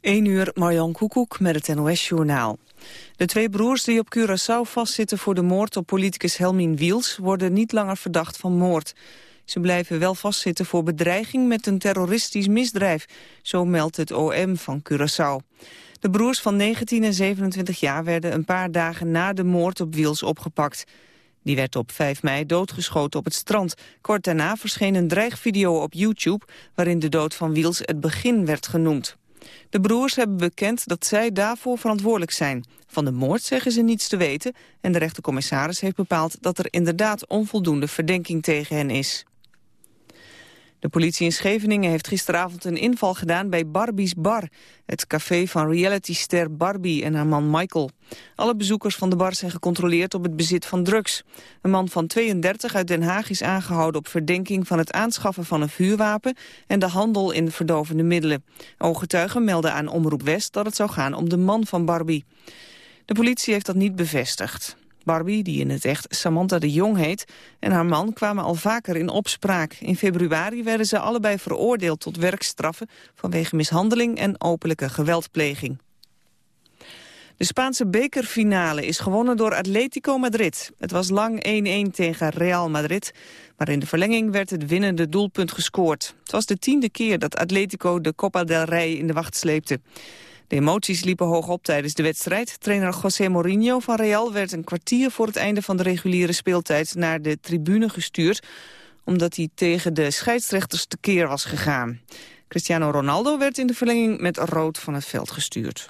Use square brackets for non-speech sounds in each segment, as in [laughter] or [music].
1 uur, Marjan Koekoek met het NOS-journaal. De twee broers die op Curaçao vastzitten voor de moord op politicus Helmin Wiels... worden niet langer verdacht van moord. Ze blijven wel vastzitten voor bedreiging met een terroristisch misdrijf. Zo meldt het OM van Curaçao. De broers van 19 en 27 jaar werden een paar dagen na de moord op Wiels opgepakt. Die werd op 5 mei doodgeschoten op het strand. Kort daarna verscheen een dreigvideo op YouTube... waarin de dood van Wiels het begin werd genoemd. De broers hebben bekend dat zij daarvoor verantwoordelijk zijn. Van de moord zeggen ze niets te weten... en de rechtercommissaris heeft bepaald dat er inderdaad onvoldoende verdenking tegen hen is. De politie in Scheveningen heeft gisteravond een inval gedaan bij Barbie's Bar, het café van realityster Barbie en haar man Michael. Alle bezoekers van de bar zijn gecontroleerd op het bezit van drugs. Een man van 32 uit Den Haag is aangehouden op verdenking van het aanschaffen van een vuurwapen en de handel in verdovende middelen. Ooggetuigen melden aan Omroep West dat het zou gaan om de man van Barbie. De politie heeft dat niet bevestigd. Barbie, die in het echt Samantha de Jong heet, en haar man kwamen al vaker in opspraak. In februari werden ze allebei veroordeeld tot werkstraffen vanwege mishandeling en openlijke geweldpleging. De Spaanse bekerfinale is gewonnen door Atletico Madrid. Het was lang 1-1 tegen Real Madrid, maar in de verlenging werd het winnende doelpunt gescoord. Het was de tiende keer dat Atletico de Copa del Rey in de wacht sleepte. De emoties liepen hoog op tijdens de wedstrijd. Trainer José Mourinho van Real werd een kwartier voor het einde van de reguliere speeltijd naar de tribune gestuurd, omdat hij tegen de scheidsrechters tekeer was gegaan. Cristiano Ronaldo werd in de verlenging met rood van het veld gestuurd.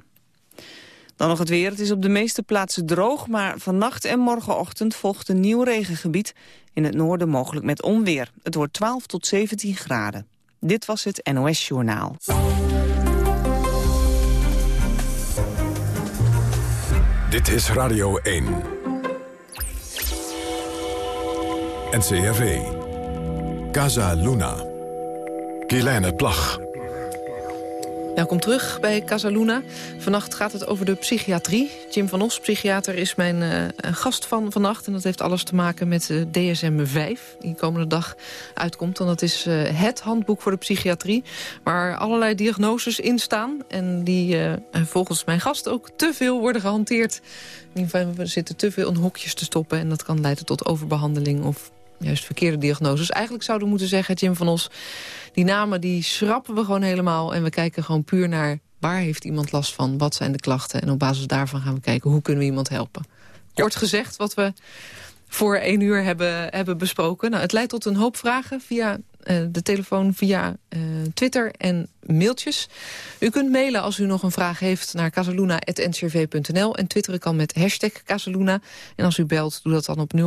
Dan nog het weer. Het is op de meeste plaatsen droog, maar vannacht en morgenochtend volgt een nieuw regengebied. In het noorden mogelijk met onweer. Het wordt 12 tot 17 graden. Dit was het NOS Journaal. Dit is Radio 1. NCRV. Casa Luna. Kielijne Plag. Welkom terug bij Casaluna. Vannacht gaat het over de psychiatrie. Jim van Os, psychiater, is mijn uh, gast van vannacht. En dat heeft alles te maken met uh, DSM-5, die komende dag uitkomt. En dat is uh, het handboek voor de psychiatrie... waar allerlei diagnoses in staan. En die volgens mijn gast ook te veel worden gehanteerd. In ieder geval, we zitten te veel in hokjes te stoppen... en dat kan leiden tot overbehandeling of juist verkeerde diagnoses. Eigenlijk zouden we moeten zeggen, Jim van Os... die namen die schrappen we gewoon helemaal... en we kijken gewoon puur naar waar heeft iemand last van... wat zijn de klachten en op basis daarvan gaan we kijken... hoe kunnen we iemand helpen. Kort gezegd, wat we voor één uur hebben, hebben besproken. Nou, het leidt tot een hoop vragen via uh, de telefoon, via uh, Twitter en mailtjes. U kunt mailen als u nog een vraag heeft naar casaluna.ncrv.nl. En twitteren kan met hashtag Casaluna. En als u belt, doe dat dan op 0800-1121.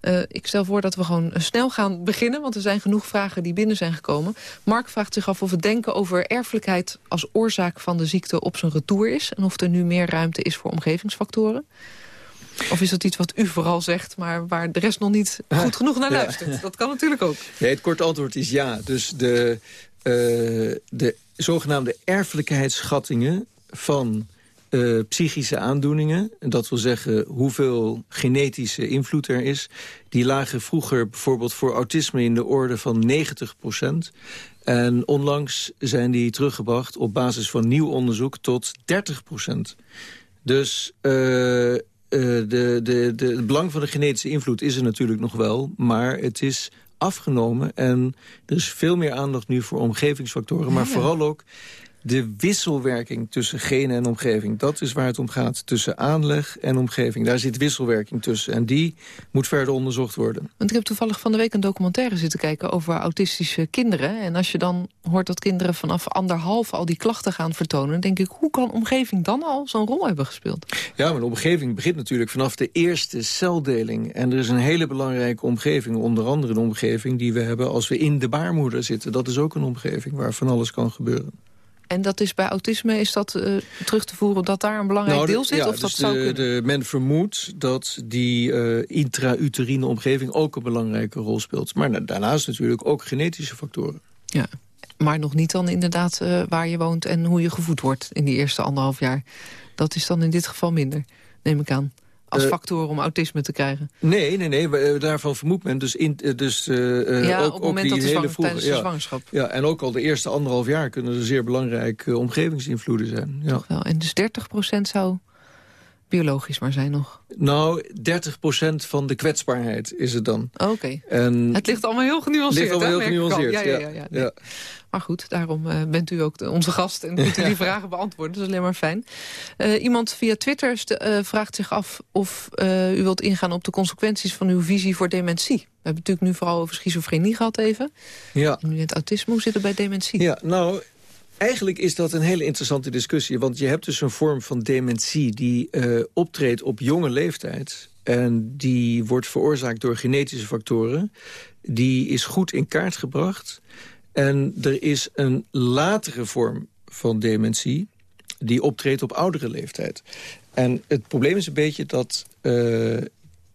Uh, ik stel voor dat we gewoon snel gaan beginnen... want er zijn genoeg vragen die binnen zijn gekomen. Mark vraagt zich af of het denken over erfelijkheid... als oorzaak van de ziekte op zijn retour is... en of er nu meer ruimte is voor omgevingsfactoren. Of is dat iets wat u vooral zegt, maar waar de rest nog niet goed genoeg naar luistert? Dat kan natuurlijk ook. Nee, het korte antwoord is ja. Dus de, uh, de zogenaamde erfelijkheidsschattingen van uh, psychische aandoeningen... dat wil zeggen hoeveel genetische invloed er is... die lagen vroeger bijvoorbeeld voor autisme in de orde van 90% En onlangs zijn die teruggebracht op basis van nieuw onderzoek tot 30 Dus uh, de, de, de, het belang van de genetische invloed is er natuurlijk nog wel. Maar het is afgenomen en er is veel meer aandacht nu voor omgevingsfactoren. Maar vooral ook de wisselwerking tussen genen en omgeving. Dat is waar het om gaat, tussen aanleg en omgeving. Daar zit wisselwerking tussen en die moet verder onderzocht worden. Want ik heb toevallig van de week een documentaire zitten kijken... over autistische kinderen. En als je dan hoort dat kinderen vanaf anderhalf al die klachten gaan vertonen... denk ik, hoe kan omgeving dan al zo'n rol hebben gespeeld? Ja, maar de omgeving begint natuurlijk vanaf de eerste celdeling. En er is een hele belangrijke omgeving, onder andere de omgeving... die we hebben als we in de baarmoeder zitten. Dat is ook een omgeving waar van alles kan gebeuren. En dat is bij autisme, is dat uh, terug te voeren dat daar een belangrijk nou, deel zit? Ja, of dus dat de, zou kunnen? De, men vermoedt dat die uh, intrauterine omgeving ook een belangrijke rol speelt. Maar daarnaast natuurlijk ook genetische factoren. Ja, maar nog niet dan inderdaad uh, waar je woont en hoe je gevoed wordt in die eerste anderhalf jaar. Dat is dan in dit geval minder, neem ik aan. Als factor om autisme te krijgen. Nee, nee, nee. Daarvan vermoedt men dus, in, dus ja, ook, op het moment dat de hele zwang, tijdens de zwangerschap. Ja, en ook al de eerste anderhalf jaar kunnen er zeer belangrijke omgevingsinvloeden zijn. Ja. Toch wel. En dus 30% zou biologisch maar zijn nog. Nou, 30% van de kwetsbaarheid is het dan. Oké. En Het ligt allemaal heel genuanceerd. ligt allemaal hè, heel genuanceerd. Ja, ja, ja, ja, nee. Maar goed, daarom eh, bent u ook de- onze gast en kunt u die vragen beantwoorden. Dat is alleen maar fijn. Eh, iemand via Twitter eh, vraagt zich af of u wilt ingaan op de consequenties van uw visie voor dementie. We hebben het natuurlijk nu vooral over schizofrenie gehad even. ja. Nu net autisme. Hoe zit het bij dementie? Ja, nou, eigenlijk is dat een hele interessante discussie. Want je hebt dus een vorm van dementie die eh, optreedt op jonge leeftijd. En die wordt veroorzaakt door genetische factoren. Die is goed in kaart gebracht. En er is een latere vorm van dementie die optreedt op oudere leeftijd. En het probleem is een beetje dat, eh,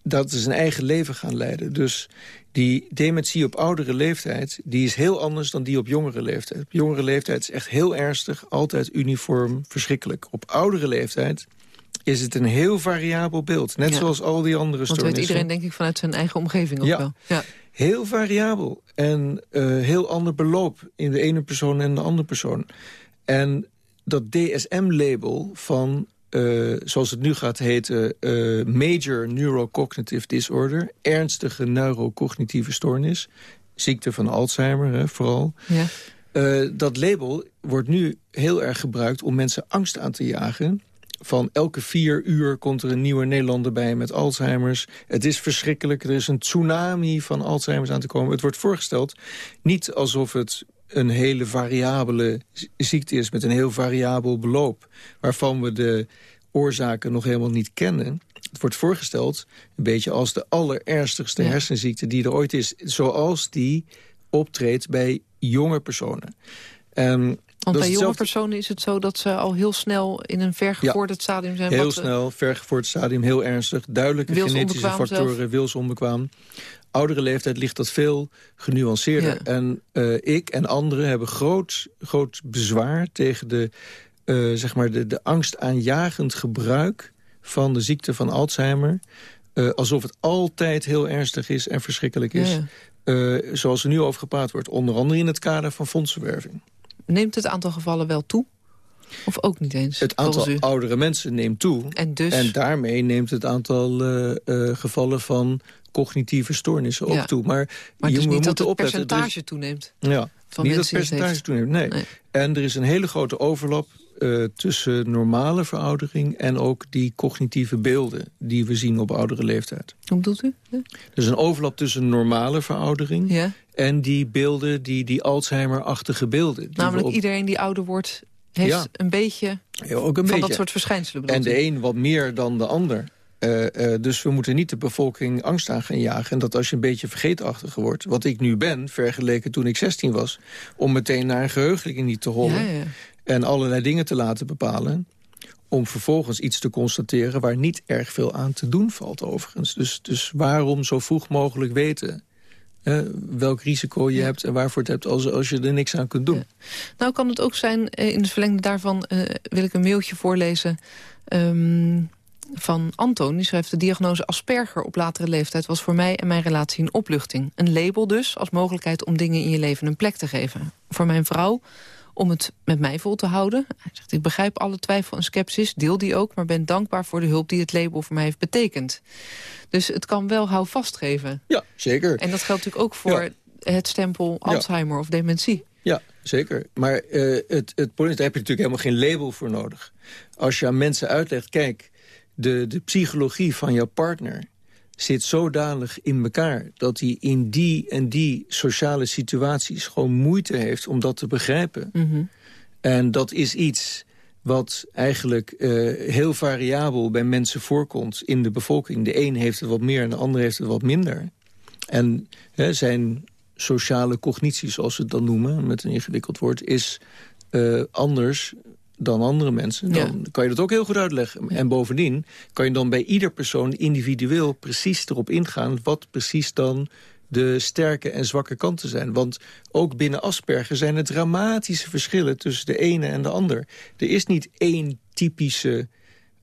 dat ze zijn eigen leven gaan leiden. Dus die dementie op oudere leeftijd... die is heel anders dan die op jongere leeftijd. Op jongere leeftijd is echt heel ernstig, altijd uniform, verschrikkelijk. Op oudere leeftijd is het een heel variabel beeld. Net Ja. zoals al die andere Want weet stoornissen. iedereen denk ik vanuit zijn eigen omgeving ook Ja. wel. Ja. Heel variabel. En eh, heel ander beloop in de ene persoon en de andere persoon. En dat DSM-label van, eh, zoals het nu gaat heten... eh, Major Neurocognitive Disorder, ernstige neurocognitieve stoornis... ziekte van Alzheimer hè, vooral... Ja. Eh, dat label wordt nu heel erg gebruikt om mensen angst aan te jagen. Van elke vier uur komt er een nieuwe Nederlander bij met Alzheimer's. Het is verschrikkelijk. Er is een tsunami van Alzheimer's aan te komen. Het wordt voorgesteld niet alsof het een hele variabele ziekte is... met een heel variabel beloop... waarvan we de oorzaken nog helemaal niet kennen. Het wordt voorgesteld een beetje als de allerernstigste Ja. hersenziekte die er ooit is. Zoals die optreedt bij jonge personen. En Want bij jonge personen is het zo dat ze al heel snel in een vergevorderd stadium zijn. Heel wat, eh, snel, vergevorderd stadium, heel ernstig. Duidelijke genetische factoren, wilsonbekwaam. Oudere leeftijd ligt dat veel genuanceerder. Ja. En eh, ik en anderen hebben groot, groot bezwaar tegen de, eh, zeg maar de, de angstaanjagend gebruik van de ziekte van Alzheimer. Alsof het altijd heel ernstig is en verschrikkelijk is. Ja, zoals er nu over gepraat wordt. Onder andere in het kader van fondsenwerving. Neemt het aantal gevallen wel toe? Of ook niet eens? Het aantal oudere mensen neemt toe. En dus... En daarmee neemt het aantal eh, eh, gevallen van cognitieve stoornissen ook toe. Maar, maar je het is moet niet dat het opletten. Er percentage toeneemt. ja, van niet dat het percentage toeneemt, nee. Nee. En er is een hele grote overlap eh, tussen normale veroudering... en ook die cognitieve beelden die we zien op oudere leeftijd. Hoe bedoelt u? Er is een overlap tussen normale veroudering... Ja? en die beelden, die, die Alzheimer-achtige beelden. die Namelijk op- iedereen die ouder wordt... heeft Ja. een beetje Ja, ook een van beetje. dat soort verschijnselen. En de u? een wat meer dan de ander. Eh, eh, dus we moeten niet de bevolking angst aan gaan jagen. En dat als je een beetje vergeetachtiger wordt... wat ik nu ben, vergeleken toen ik 16 was... om meteen naar een geheugenkliniek te rollen... Ja, ja. En allerlei dingen te laten bepalen... om vervolgens iets te constateren waar niet erg veel aan te doen valt overigens. Dus, dus waarom zo vroeg mogelijk weten... eh, welk risico je Ja. hebt en waarvoor het hebt als, als je er niks aan kunt doen. Ja. Nou kan het ook zijn, eh, in het verlengde daarvan eh, wil ik een mailtje voorlezen... ehm, van Anton, die schrijft... de diagnose Asperger op latere leeftijd was voor mij en mijn relatie een opluchting. Een label dus, als mogelijkheid om dingen in je leven een plek te geven. Voor mijn vrouw om het met mij vol te houden. Hij zegt, ik begrijp alle twijfel en sceptisch, deel die ook... maar ben dankbaar voor de hulp die het label voor mij heeft betekend. Dus het kan wel houvast geven. Ja, zeker. En dat geldt natuurlijk ook voor het stempel Alzheimer of dementie. Ja, zeker. Maar eh, het, het probleem is, daar heb je natuurlijk helemaal geen label voor nodig. Als je aan mensen uitlegt, kijk, de, de psychologie van jouw partner zit zodanig in elkaar... dat hij in die en die sociale situaties gewoon moeite heeft om dat te begrijpen. Mhm. En dat is iets wat eigenlijk eh, heel variabel bij mensen voorkomt in de bevolking. De een heeft het wat meer en de ander heeft het wat minder. En hè, zijn sociale cognitie, zoals ze het dan noemen... met een ingewikkeld woord, is eh, anders dan andere mensen. Dan Ja. kan je dat ook heel goed uitleggen. En bovendien kan je dan bij ieder persoon individueel precies erop ingaan... wat precies dan de sterke en zwakke kanten zijn. Want ook binnen Asperger zijn er dramatische verschillen... tussen de ene en de ander. Er is niet één typische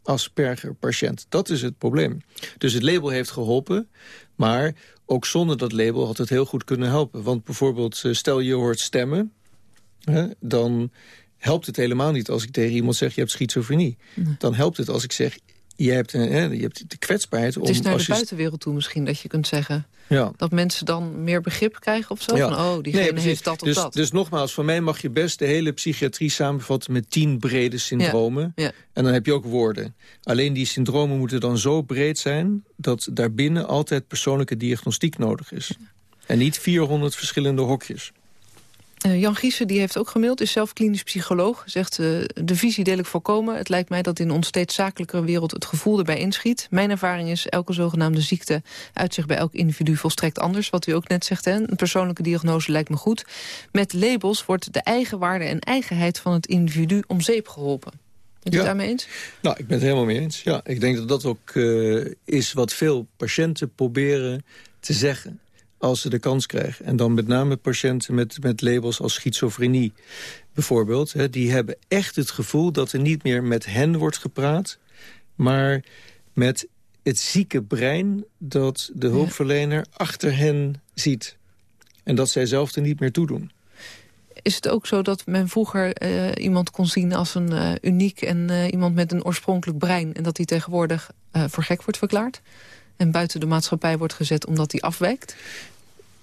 Asperger-patiënt. Dat is het probleem. Dus het label heeft geholpen, maar ook zonder dat label had het heel goed kunnen helpen. Want bijvoorbeeld, eh, stel je hoort stemmen, hè, dan helpt het helemaal niet als ik tegen iemand zeg... je hebt schizofrenie. Dan helpt het als ik zeg, je hebt, hè, je hebt de kwetsbaarheid... Om, het is naar de buitenwereld toe misschien dat je kunt zeggen... Ja. dat mensen dan meer begrip krijgen of zo? Van, oh, diegene heeft dat of dus, dat. Dus nogmaals, voor mij mag je best de hele psychiatrie samenvatten... met tien brede syndromen. Ja. En dan heb je ook woorden. Alleen die syndromen moeten dan zo breed zijn... dat daarbinnen altijd persoonlijke diagnostiek nodig is. En niet 400 verschillende hokjes. Uh, Jan Giessen die heeft ook gemaild, is zelf klinisch psycholoog. Zegt, uh, de visie deel ik voorkomen. Het lijkt mij dat in ons steeds zakelijkere wereld het gevoel erbij inschiet. Mijn ervaring is, elke zogenaamde ziekte uitzicht bij elk individu volstrekt anders. Wat u ook net zegt, hè? een persoonlijke diagnose lijkt me goed. Met labels wordt de eigenwaarde en eigenheid van het individu om zeep geholpen. Bent u het daarmee eens? Nou, ik ben het helemaal mee eens. Ja, ik denk dat dat ook uh, is wat veel patiënten proberen te zeggen als ze de kans krijgen. En dan met name patiënten met, met labels als schizofrenie bijvoorbeeld. Hè, die hebben echt het gevoel dat er niet meer met hen wordt gepraat... maar met het zieke brein dat de hulpverlener achter hen ziet. En dat zij zelf er niet meer toe doen. Is het ook zo dat men vroeger uh, iemand kon zien als een uh, uniek... en uh, iemand met een oorspronkelijk brein... en dat die tegenwoordig voor gek wordt verklaard? en buiten de maatschappij wordt gezet omdat die afwijkt?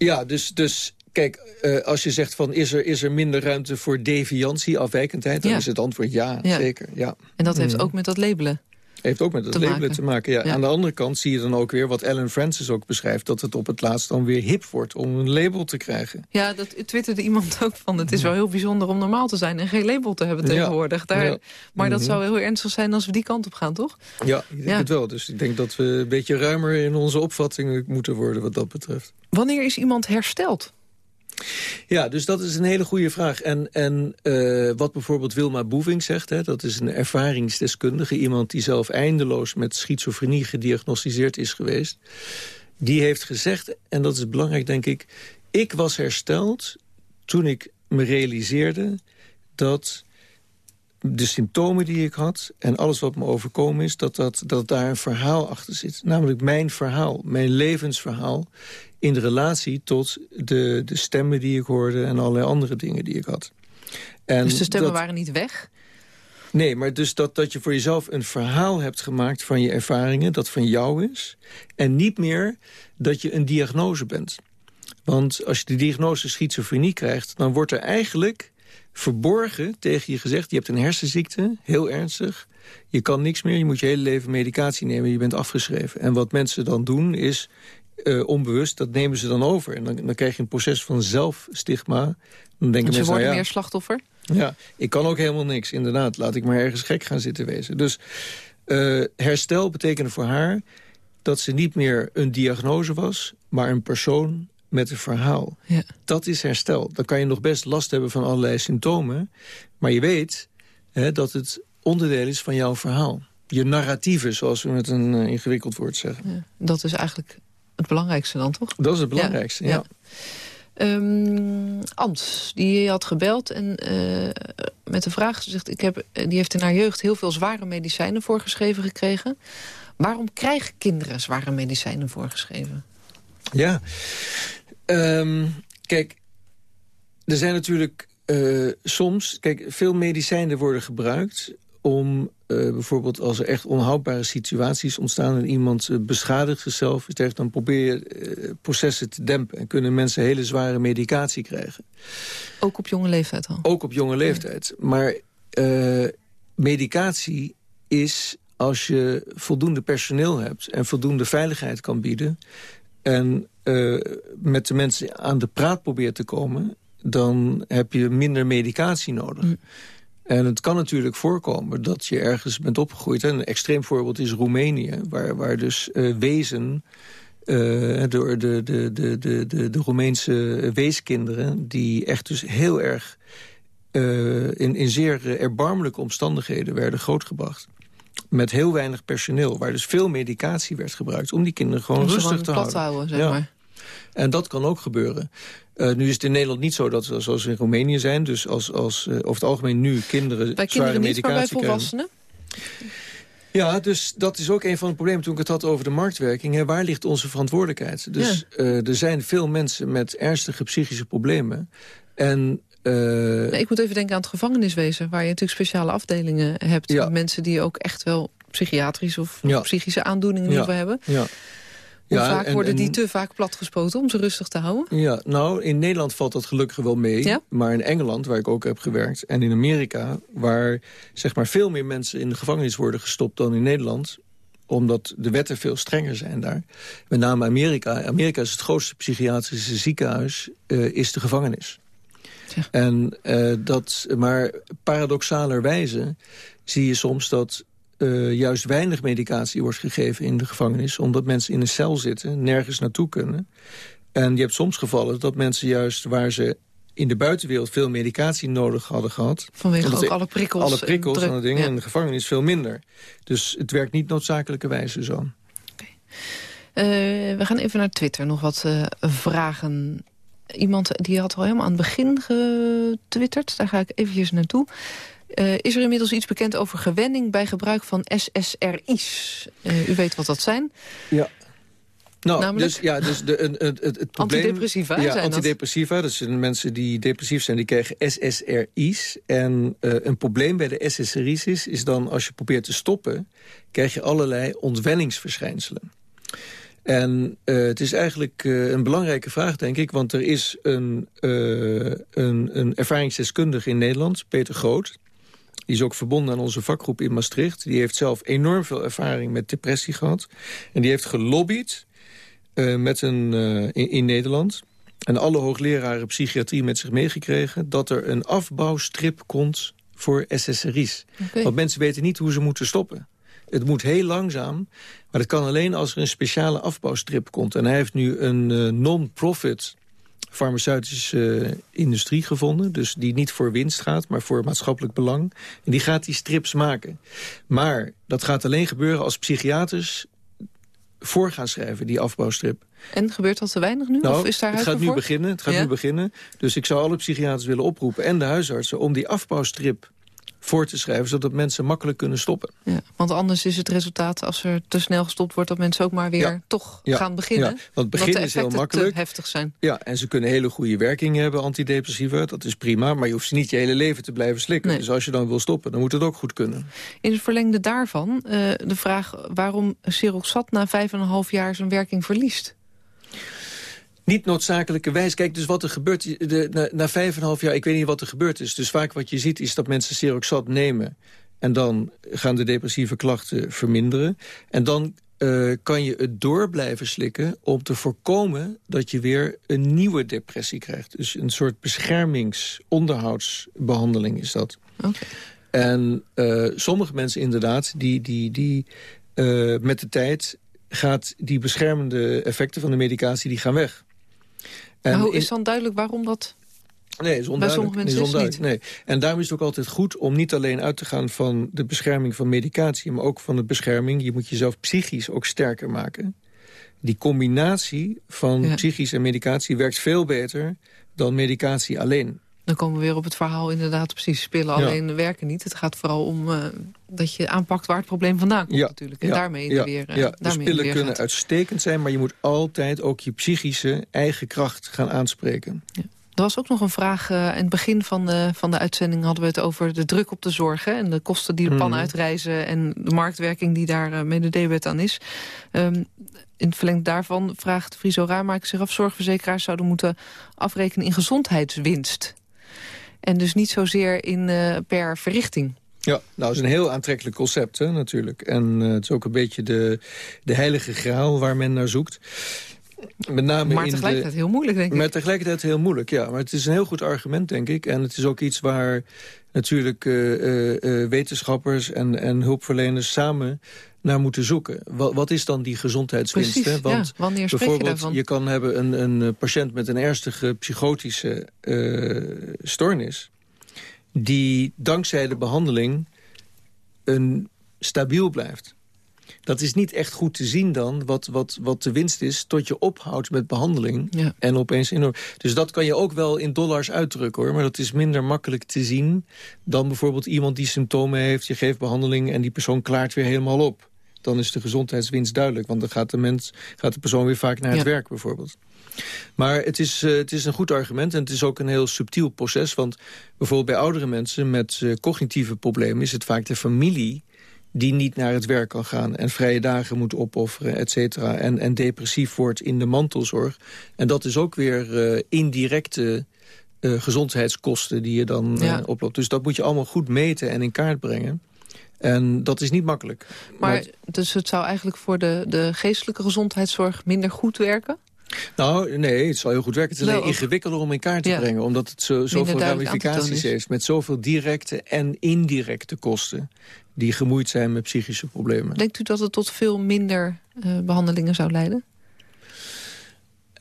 Ja, dus, dus kijk, uh, als je zegt van is er, is er minder ruimte voor deviantie, afwijkendheid... dan is het antwoord ja, ja, zeker. Ja. En dat heeft mm. ook met dat labelen heeft ook met het labelen te maken. Ja. Aan de andere kant zie je dan ook weer wat Ellen Francis ook beschrijft... dat het op het laatst dan weer hip wordt om een label te krijgen. Ja, dat twitterde iemand ook van. Het is wel heel bijzonder om normaal te zijn en geen label te hebben tegenwoordig. Daar, Maar dat mhm. zou heel ernstig zijn als we die kant op gaan, toch? Ja, ik denk het wel. Dus ik denk dat we een beetje ruimer in onze opvattingen moeten worden wat dat betreft. Wanneer is iemand hersteld? Ja, dus dat is een hele goede vraag. En, en uh, wat bijvoorbeeld Wilma Boeving zegt... Hè, dat is een ervaringsdeskundige... iemand die zelf eindeloos met schizofrenie gediagnosticeerd is geweest... die heeft gezegd, en dat is belangrijk denk ik... ik was hersteld toen ik me realiseerde dat de symptomen die ik had en alles wat me overkomen is... dat, dat, dat daar een verhaal achter zit. Namelijk mijn verhaal, mijn levensverhaal in relatie tot de, de stemmen die ik hoorde... en allerlei andere dingen die ik had. En dus de stemmen waren niet weg? Nee, maar dus dat, dat je voor jezelf een verhaal hebt gemaakt van je ervaringen... dat van jou is. En niet meer dat je een diagnose bent. Want als je de diagnose schizofrenie krijgt... dan wordt er eigenlijk verborgen tegen je gezegd... je hebt een hersenziekte, heel ernstig. Je kan niks meer, je moet je hele leven medicatie nemen. Je bent afgeschreven. En wat mensen dan doen is uh, onbewust, dat nemen ze dan over. En dan, dan krijg je een proces van zelfstigma. Dan denken ze mensen, worden ja, meer slachtoffer? Ja, ik kan ook helemaal niks, inderdaad. Laat ik maar ergens gek gaan zitten wezen. Dus uh, herstel betekende voor haar dat ze niet meer een diagnose was... maar een persoon met een verhaal. Ja. Dat is herstel. Dan kan je nog best last hebben van allerlei symptomen... maar je weet hè, dat het onderdeel is van jouw verhaal. Je narratieve, zoals we met een uh, ingewikkeld woord zeggen. Ja, dat is eigenlijk het belangrijkste dan, toch? Dat is het belangrijkste, ja. ja. Um, Ans, die had gebeld en uh, met de vraag gezegd... Ik heb, die heeft in haar jeugd heel veel zware medicijnen voorgeschreven gekregen. Waarom krijgen kinderen zware medicijnen voorgeschreven? Ja, um, kijk, er zijn natuurlijk uh, soms... Kijk, veel medicijnen worden gebruikt om uh, bijvoorbeeld als er echt onhoudbare situaties ontstaan... en iemand uh, beschadigt zichzelf, dan probeer je uh, processen te dempen... en kunnen mensen hele zware medicatie krijgen. Ook op jonge leeftijd al? Ook op jonge leeftijd. Maar medicatie is als je voldoende personeel hebt... en voldoende veiligheid kan bieden... en met de mensen aan de praat probeert te komen... dan heb je minder medicatie nodig. Mm. En het kan natuurlijk voorkomen dat je ergens bent opgegroeid. Een extreem voorbeeld is Roemenië, waar, waar dus uh, wezen... Uh, door de, de, de, de, de, de Roemeense weeskinderen... die echt dus heel erg uh, in, in zeer erbarmelijke omstandigheden werden grootgebracht. Met heel weinig personeel, waar dus veel medicatie werd gebruikt... om die kinderen gewoon rustig te houden. houden zeg maar. En dat kan ook gebeuren. Uh, nu is het in Nederland niet zo dat we zoals in Roemenië zijn. Dus als, als uh, over het algemeen nu kinderen bij zware kinderen medicatie niet, maar bij volwassenen? Ja, dus dat is ook een van de problemen toen ik het had over de marktwerking. Hè. Waar ligt onze verantwoordelijkheid? Dus uh, er zijn veel mensen met ernstige psychische problemen. En uh, ik moet even denken aan het gevangeniswezen... waar je natuurlijk speciale afdelingen hebt... Ja. mensen die ook echt wel psychiatrische of ja. psychische aandoeningen ja. hebben. Ja. Hoe ja, vaak worden die te vaak platgespoten om ze rustig te houden? Ja, nou, in Nederland valt dat gelukkig wel mee. Maar in Engeland, waar ik ook heb gewerkt, en in Amerika... waar zeg maar, veel meer mensen in de gevangenis worden gestopt dan in Nederland omdat de wetten veel strenger zijn daar. Met name Amerika. Amerika is het grootste psychiatrische ziekenhuis, uh, is de gevangenis. Ja. En, uh, dat, maar paradoxalerwijze zie je soms dat uh, juist weinig medicatie wordt gegeven in de gevangenis... omdat mensen in een cel zitten, nergens naartoe kunnen. En je hebt soms gevallen dat mensen juist waar ze in de buitenwereld veel medicatie nodig hadden gehad. Vanwege ook alle prikkels. Alle prikkels en, dingen. Ja. En de gevangenis veel minder. Dus het werkt niet noodzakelijkerwijze zo. Okay. Uh, we gaan even naar Twitter. Nog wat uh, vragen. Iemand die had al helemaal aan het begin getwitterd. Daar ga ik eventjes naartoe. Uh, is er inmiddels iets bekend over gewenning bij gebruik van SSRI's? Uh, u weet wat dat zijn. Ja. Nou, Namelijk? dus, ja, dus de, een, het, het probleem... Antidepressiva ja, antidepressiva. Dat? zijn mensen die depressief zijn, die krijgen SSRI's. En uh, een probleem bij de SSRI's is, is dan als je probeert te stoppen... krijg je allerlei ontwenningsverschijnselen. En uh, het is eigenlijk uh, een belangrijke vraag, denk ik. Want er is een, een, een ervaringsdeskundige in Nederland, Peter Groot. Die is ook verbonden aan onze vakgroep in Maastricht. Die heeft zelf enorm veel ervaring met depressie gehad. En die heeft gelobbyd uh, met een, uh, in, in, Nederland... en alle hoogleraren psychiatrie met zich meegekregen... dat er een afbouwstrip komt voor SSRI's. Okay. Want mensen weten niet hoe ze moeten stoppen. Het moet heel langzaam, maar dat kan alleen als er een speciale afbouwstrip komt. En hij heeft nu een uh, non-profit farmaceutische uh, industrie gevonden. Dus die niet voor winst gaat, maar voor maatschappelijk belang. En die gaat die strips maken. Maar dat gaat alleen gebeuren als psychiaters voor gaan schrijven, die afbouwstrip. En gebeurt dat te weinig nu? Nou, of is daar het gaat, nu beginnen, het gaat ja? nu beginnen. Dus ik zou alle psychiaters willen oproepen en de huisartsen... om die afbouwstrip voor te schrijven... zodat mensen makkelijk kunnen stoppen. Ja, want anders is het resultaat, als er te snel gestopt wordt... dat mensen ook maar weer ja. toch ja. gaan beginnen. Ja, want beginnen is heel makkelijk. heftig zijn. Ja, en ze kunnen hele goede werking hebben, antidepressiva. Dat is prima, maar je hoeft ze niet je hele leven te blijven slikken. Nee. Dus als je dan wil stoppen, dan moet het ook goed kunnen. In het verlengde daarvan uh, de vraag waarom na vijf en een half jaar zijn werking verliest. Niet noodzakelijkerwijs. Kijk, dus wat er gebeurt de, na, na vijf en een half jaar... ik weet niet wat er gebeurd is. Dus vaak wat je ziet is dat mensen Seroxat nemen... en dan gaan de depressieve klachten verminderen. En dan uh, kan je het door blijven slikken... om te voorkomen dat je weer een nieuwe depressie krijgt. Dus een soort beschermings-onderhoudsbehandeling is dat. Okay. En uh, sommige mensen inderdaad, die, die, die uh, met de tijd gaat die beschermende effecten van de medicatie die gaan weg. En hoe is dan duidelijk waarom dat Nee, is Bij sommige mensen is onduidelijk. Nee. En daarom is het ook altijd goed om niet alleen uit te gaan van de bescherming van medicatie, maar ook van de bescherming. Je moet jezelf psychisch ook sterker maken. Die combinatie van ja. psychisch en medicatie werkt veel beter dan medicatie alleen. Dan komen we weer op het verhaal inderdaad precies. Spelen alleen ja. werken niet. Het gaat vooral om uh, dat je aanpakt waar het probleem vandaan komt ja. natuurlijk. En ja. daarmee ja. weer ja. De spullen kunnen gaat. uitstekend zijn... maar je moet altijd ook je psychische eigen kracht gaan aanspreken. Ja. Er was ook nog een vraag, uh, in het begin van de, van de uitzending hadden we het over de druk op de zorg. Hè, en de kosten die de pan mm. uitreizen en de marktwerking die daar uh, mede debet aan is. Um, in het verlengde daarvan vraagt Friso Raarmaker zich af... zorgverzekeraars zouden moeten afrekenen in gezondheidswinst. En dus niet zozeer in, uh, per verrichting. Ja, nou, dat is een heel aantrekkelijk concept hè, natuurlijk. En uh, het is ook een beetje de, de heilige graal waar men naar zoekt. Met name maar tegelijkertijd de, heel moeilijk, denk ik. Maar tegelijkertijd heel moeilijk, ja. Maar het is een heel goed argument, denk ik. En het is ook iets waar natuurlijk uh, uh, wetenschappers en, en hulpverleners samen naar moeten zoeken. Wat, wat is dan die gezondheidswinst? Precies, hè? Want ja, wanneer bijvoorbeeld, je, daarvan? je kan hebben een, een patiënt met een ernstige psychotische uh, stoornis... die dankzij de behandeling een stabiel blijft. dat is niet echt goed te zien dan, wat, wat, wat de winst is... tot je ophoudt met behandeling Ja. en opeens enorm. Dus dat kan je ook wel in dollars uitdrukken, hoor. Maar dat is minder makkelijk te zien dan bijvoorbeeld iemand die symptomen heeft... je geeft behandeling en die persoon klaart weer helemaal op. Dan is de gezondheidswinst duidelijk. Want dan gaat de, mens, gaat de persoon weer vaak naar het Ja. werk, bijvoorbeeld. Maar het is, eh, het is een goed argument en het is ook een heel subtiel proces. Want bijvoorbeeld bij oudere mensen met eh, cognitieve problemen... is het vaak de familie die niet naar het werk kan gaan... en vrije dagen moet opofferen, et cetera... En, en depressief wordt in de mantelzorg. En dat is ook weer eh, indirecte gezondheidskosten die je dan oploopt. Dus dat moet je allemaal goed meten en in kaart brengen. En dat is niet makkelijk. Maar dus het zou eigenlijk voor de, de geestelijke gezondheidszorg minder goed werken? Nou, nee, het zal heel goed werken. Het is alleen ingewikkelder om in kaart te Ja. brengen. Omdat het zo, zoveel ramificaties heeft. Met zoveel directe en indirecte kosten. Die gemoeid zijn met psychische problemen. Denkt u dat het tot veel minder eh, behandelingen zou leiden?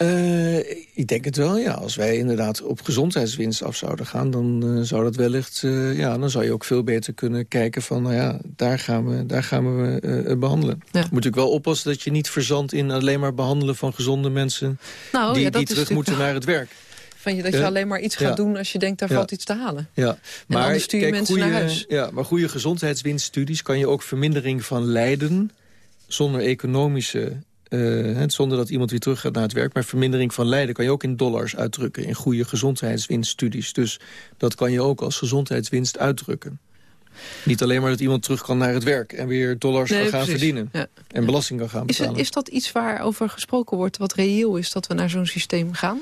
Eh, ik denk het wel, ja. Als wij inderdaad op gezondheidswinst af zouden gaan... dan eh, zou dat wellicht... eh, ja, dan zou je ook veel beter kunnen kijken van... nou ja, daar gaan we, daar gaan we eh, behandelen. Ja. Moet natuurlijk wel oppassen dat je niet verzandt... in alleen maar behandelen van gezonde mensen... Nou, die, ja, terug moeten naar het werk. Van je, dat je alleen maar iets gaat Ja. doen als je denkt daar Ja. valt iets te halen. Ja, maar anders stuur je kijk, mensen goede, naar huis. Ja, maar goede gezondheidswinststudies kan je ook vermindering van lijden zonder economische, hè, zonder dat iemand weer terug gaat naar het werk, maar vermindering van lijden kan je ook in dollars uitdrukken in goede gezondheidswinststudies. Dus dat kan je ook als gezondheidswinst uitdrukken. Niet alleen maar dat iemand terug kan naar het werk en weer dollars Nee, kan gaan precies. verdienen Ja. en belasting kan gaan Is, betalen. het, is dat iets waarover gesproken wordt wat reëel is dat we naar zo'n systeem gaan?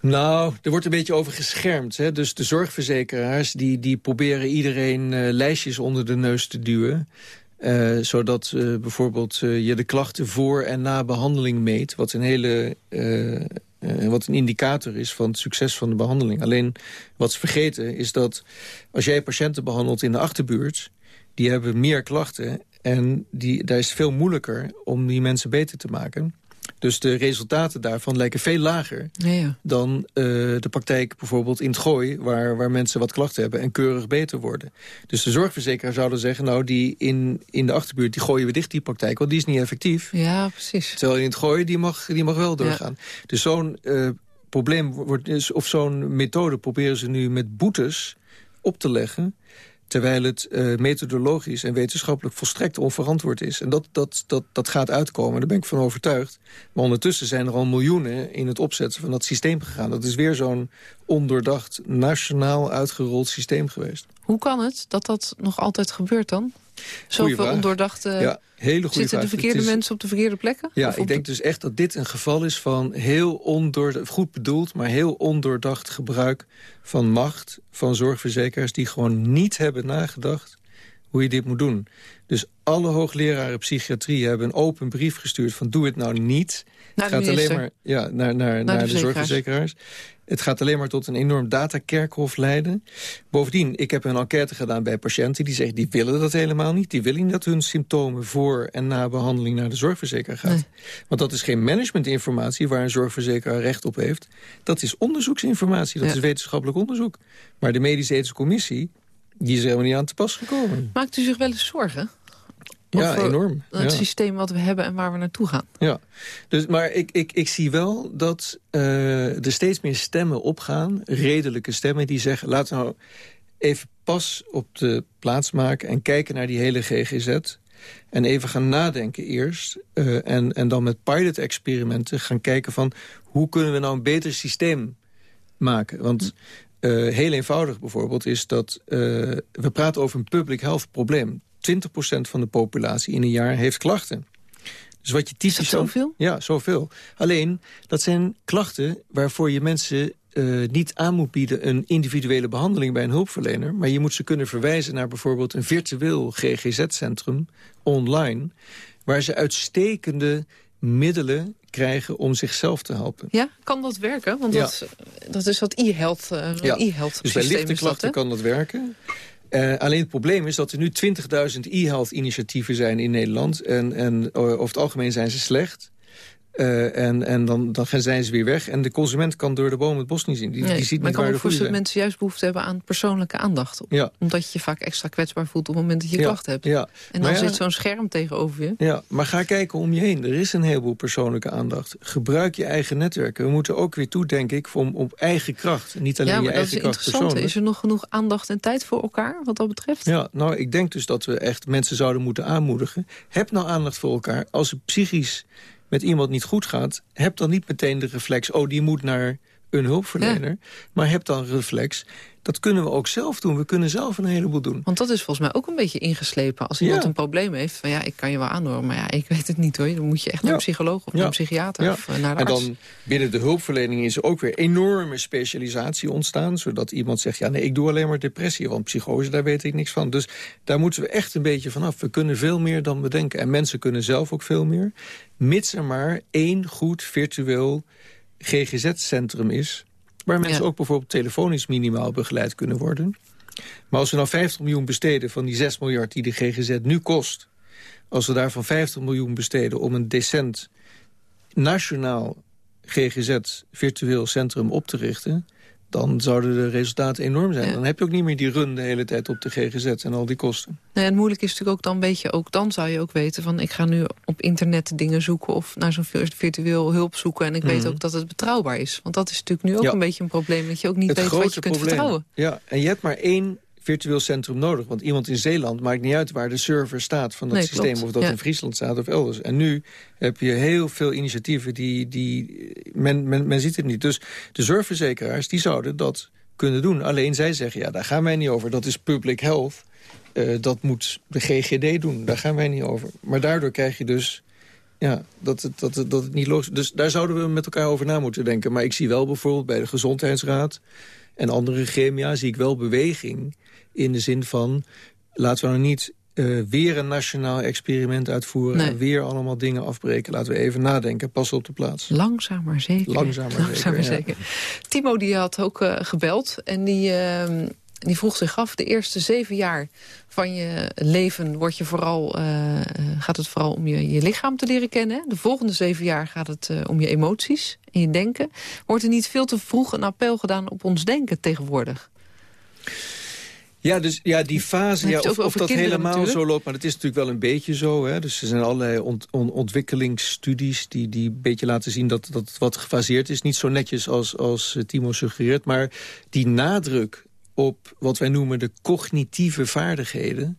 Nou, er wordt een beetje over geschermd. Hè? Dus de zorgverzekeraars die, die proberen iedereen eh, lijstjes onder de neus te duwen. Eh, zodat eh, bijvoorbeeld eh, je de klachten voor en na behandeling meet. Wat een hele wat een indicator is van het succes van de behandeling. Alleen wat ze vergeten is dat als jij patiënten behandelt in de achterbuurt... die hebben meer klachten en die, daar is het veel moeilijker om die mensen beter te maken. Dus de resultaten daarvan lijken veel lager Ja, ja. dan eh, de praktijk bijvoorbeeld in het gooi... Waar, waar mensen wat klachten hebben en keurig beter worden. Dus de zorgverzekeraar zouden zeggen... nou, die in, in de achterbuurt die gooien we dicht, die praktijk... want die is niet effectief. ja, precies. Terwijl in het gooi, die mag, die mag wel doorgaan. Dus zo'n eh, probleem wordt, of zo'n methode proberen ze nu met boetes op te leggen... terwijl het eh, methodologisch en wetenschappelijk volstrekt onverantwoord is. En dat, dat, dat, dat gaat uitkomen, daar ben ik van overtuigd. Maar ondertussen zijn er al miljoenen in het opzetten van dat systeem gegaan. Dat is weer zo'n ondoordacht, nationaal uitgerold systeem geweest. Hoe kan het dat dat nog altijd gebeurt dan? Zoveel ondoordachte... ja, hele goede Zitten vraag. de verkeerde is- mensen op de verkeerde plekken? Ja, ik denk dus echt dat dit een geval is van heel ondoordacht, goed bedoeld, maar heel ondoordacht gebruik van macht van zorgverzekeraars die gewoon niet hebben nagedacht hoe je dit moet doen. Dus alle hoogleraren psychiatrie hebben een open brief gestuurd van doe het nou niet. Naar het gaat alleen maar ja, naar, naar, naar, de, verzekeraars. zorgverzekeraars. Het gaat alleen maar tot een enorm datakerkhof leiden. Bovendien, ik heb een enquête gedaan bij patiënten... die zeggen, die willen dat helemaal niet. Die willen niet dat hun symptomen voor en na behandeling... naar de zorgverzekeraar gaat. Nee. Want dat is geen managementinformatie waar een zorgverzekeraar recht op heeft. Dat is onderzoeksinformatie, dat Ja. is wetenschappelijk onderzoek. Maar de medische ethische commissie, die is er helemaal niet aan te pas gekomen. Maakt u zich wel eens zorgen? Ja, enorm. Het Ja. systeem wat we hebben en waar we naartoe gaan. Ja, dus, maar ik, ik, ik zie wel dat eh, er steeds meer stemmen opgaan, redelijke stemmen, die zeggen... laten we nou even pas op de plaats maken en kijken naar die hele GGZ... en even gaan nadenken eerst eh, en, en dan met pilot-experimenten gaan kijken van... hoe kunnen we nou een beter systeem maken? Want eh, heel eenvoudig bijvoorbeeld is dat... we praten over een public health probleem. 20% van de populatie in een jaar heeft klachten. Dus wat je Is dat typisch dan- zoveel? ja, zoveel. Alleen, dat zijn klachten waarvoor je mensen eh, niet aan moet bieden... een individuele behandeling bij een hulpverlener. Maar je moet ze kunnen verwijzen naar bijvoorbeeld een virtueel GGZ-centrum online... waar ze uitstekende middelen krijgen om zichzelf te helpen. Ja, kan dat werken? Want Ja. dat, dat is dat e-health uh, Ja. Dus bij lichte is dat, klachten kan dat werken. Eh, alleen het probleem is dat er nu 20.000 e-health initiatieven zijn in Nederland. En, en eh, over het algemeen zijn ze slecht. Uh, en en dan, dan zijn ze weer weg. En de consument kan door de boom het bos niet zien. Die, nee, die ziet maar niet ik kan me de voorstellen dat mensen juist behoefte hebben aan persoonlijke aandacht. Ja. Omdat je je vaak extra kwetsbaar voelt op het moment dat je Ja, klachten hebt. ja. En dan zit zo'n scherm tegenover je. Ja, maar ga kijken om je heen. Er is een heleboel persoonlijke aandacht. Gebruik je eigen netwerken. We moeten ook weer toe, denk ik, om op eigen kracht. Niet alleen je maar dat is eigen kracht interessant. persoonlijk. Is er nog genoeg aandacht en tijd voor elkaar wat dat betreft? Ja, nou, ik denk dus dat we echt mensen zouden moeten aanmoedigen. Heb nou aandacht voor elkaar. Als het psychisch met iemand niet goed gaat... heb dan niet meteen de reflex... oh, die moet naar een hulpverlener. Maar heb dan reflex... dat kunnen we ook zelf doen. We kunnen zelf een heleboel doen. Want dat is volgens mij ook een beetje ingeslepen. Als iemand Ja. een probleem heeft, van ja, ik kan je wel aanhoren... maar ja, ik weet het niet hoor. Dan moet je echt naar een psycholoog of naar een psychiater of eh, naar de En arts. dan binnen de hulpverlening is er ook weer enorme specialisatie ontstaan. Zodat iemand zegt, ja nee, ik doe alleen maar depressie. Want psychose, daar weet ik niks van. Dus daar moeten we echt een beetje vanaf. We kunnen veel meer dan we denken. En mensen kunnen zelf ook veel meer. Mits er maar één goed virtueel GGZ-centrum is... waar mensen Ja. ook bijvoorbeeld telefonisch minimaal begeleid kunnen worden. Maar als we nou 50 miljoen besteden van die 6 miljard die de GGZ nu kost... als we daarvan 50 miljoen besteden om een decent nationaal GGZ virtueel centrum op te richten... dan zouden de resultaten enorm zijn. Ja. Dan heb je ook niet meer die run de hele tijd op de GGZ en al die kosten. Nee, en moeilijk is natuurlijk ook dan weet je ook dan zou je ook weten van ik ga nu op internet dingen zoeken of naar zo'n vir- virtueel hulp zoeken en ik weet Mhm. ook dat het betrouwbaar is, want dat is natuurlijk nu ook Ja. een beetje een probleem dat je ook niet het weet wat je kunt probleem. vertrouwen. Ja, en je hebt maar één virtueel centrum nodig. Want iemand in Zeeland maakt niet uit waar de server staat van dat Nee, systeem. klopt. Of dat Ja. in Friesland staat of elders. En nu heb je heel veel initiatieven die... die men, men, men ziet het niet. Dus de zorgverzekeraars die zouden dat kunnen doen. Alleen zij zeggen, ja, daar gaan wij niet over. Dat is public health. Eh, dat moet de GGD doen. Daar gaan wij niet over. Maar daardoor krijg je dus... Ja, dat het, dat, het, dat het niet logisch Dus daar zouden we met elkaar over na moeten denken. Maar ik zie wel bijvoorbeeld bij de Gezondheidsraad... en andere gremia zie ik wel beweging in de zin van... laten we nou niet eh, weer een nationaal experiment uitvoeren... Nee. en weer allemaal dingen afbreken. Laten we even nadenken, pas op de plaats. Langzaam maar zeker. Langzaam maar Langzaam maar zeker. Timo die had ook eh, gebeld en die, eh, die vroeg zich af... de eerste zeven jaar van je leven word je vooral, eh, gaat het vooral om je, je lichaam te leren kennen. hè? De volgende zeven jaar gaat het eh, om je emoties en je denken. Wordt er niet veel te vroeg een appel gedaan op ons denken tegenwoordig? Ja, dus ja, die fase, ja, of, dat helemaal natuurlijk. zo loopt... maar dat is natuurlijk wel een beetje zo. Hè? Dus er zijn allerlei ont, on- ontwikkelingsstudies... Die, die een beetje laten zien dat, dat het wat gefaseerd is. Niet zo netjes als, als eh, Timo suggereert. Maar die nadruk op wat wij noemen de cognitieve vaardigheden...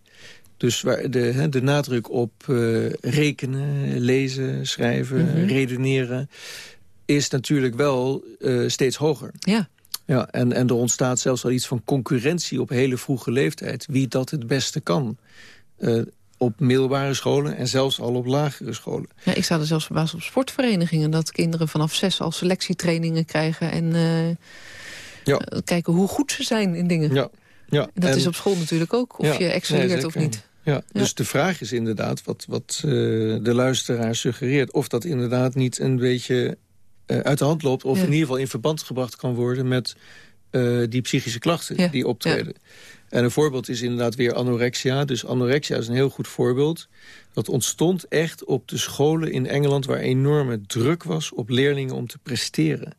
Dus waar de, de nadruk op eh, rekenen, lezen, schrijven, Mhm. redeneren... is natuurlijk wel eh, steeds hoger. Ja, Ja, en, en er ontstaat zelfs al iets van concurrentie op hele vroege leeftijd. Wie dat het beste kan. Eh, op middelbare scholen en zelfs al op lagere scholen. ja ik sta er zelfs verbaasd op sportverenigingen... dat kinderen vanaf zes al selectietrainingen krijgen... en Ja. eh, kijken hoe goed ze zijn in dingen. Ja, ja. En dat en- is op school natuurlijk ook, of Ja, je nee, excelleert of niet. Ja, dus de vraag is inderdaad, wat, wat eh, de luisteraar suggereert... of dat inderdaad niet een beetje eh, uit de hand loopt... of Ja. in ieder geval in verband gebracht kan worden... met die psychische klachten Ja, die optreden. En een voorbeeld is inderdaad weer anorexia. Dus anorexia is een heel goed voorbeeld. Dat ontstond echt op de scholen in Engeland... waar enorme druk was op leerlingen om te presteren.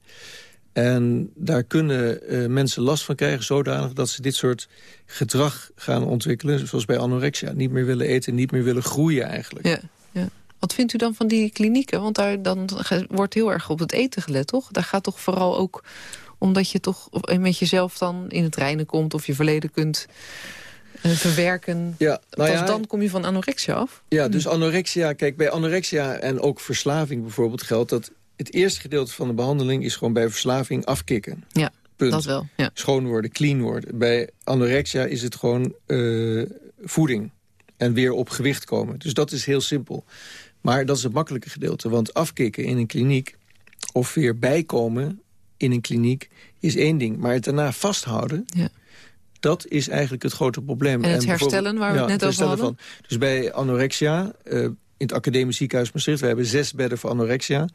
En daar kunnen eh, mensen last van krijgen zodanig dat ze dit soort gedrag gaan ontwikkelen. Zoals bij anorexia. Niet meer willen eten, niet meer willen groeien eigenlijk. Ja, ja. Wat vindt u dan van die klinieken? Want daar dan wordt heel erg op het eten gelet, toch? Daar gaat toch vooral ook omdat je toch met jezelf dan in het reinen komt... of je verleden kunt eh, verwerken. Ja, nou Pas dan kom je van anorexia af. ja, dus anorexia, kijk, bij anorexia en ook verslaving bijvoorbeeld geldt dat het eerste gedeelte van de behandeling is gewoon bij verslaving afkicken. Ja, Punt. dat wel. Ja. Schoon worden, clean worden. Bij anorexia is het gewoon eh, voeding en weer op gewicht komen. Dus dat is heel simpel. Maar dat is het makkelijke gedeelte, want afkicken in een kliniek of weer bijkomen in een kliniek is één ding. Maar het daarna vasthouden, Ja. dat is eigenlijk het grote probleem. En het herstellen waar we het net over hadden? Van. Dus bij anorexia, eh, in het academisch ziekenhuis Maastricht... we hebben zes bedden voor anorexia.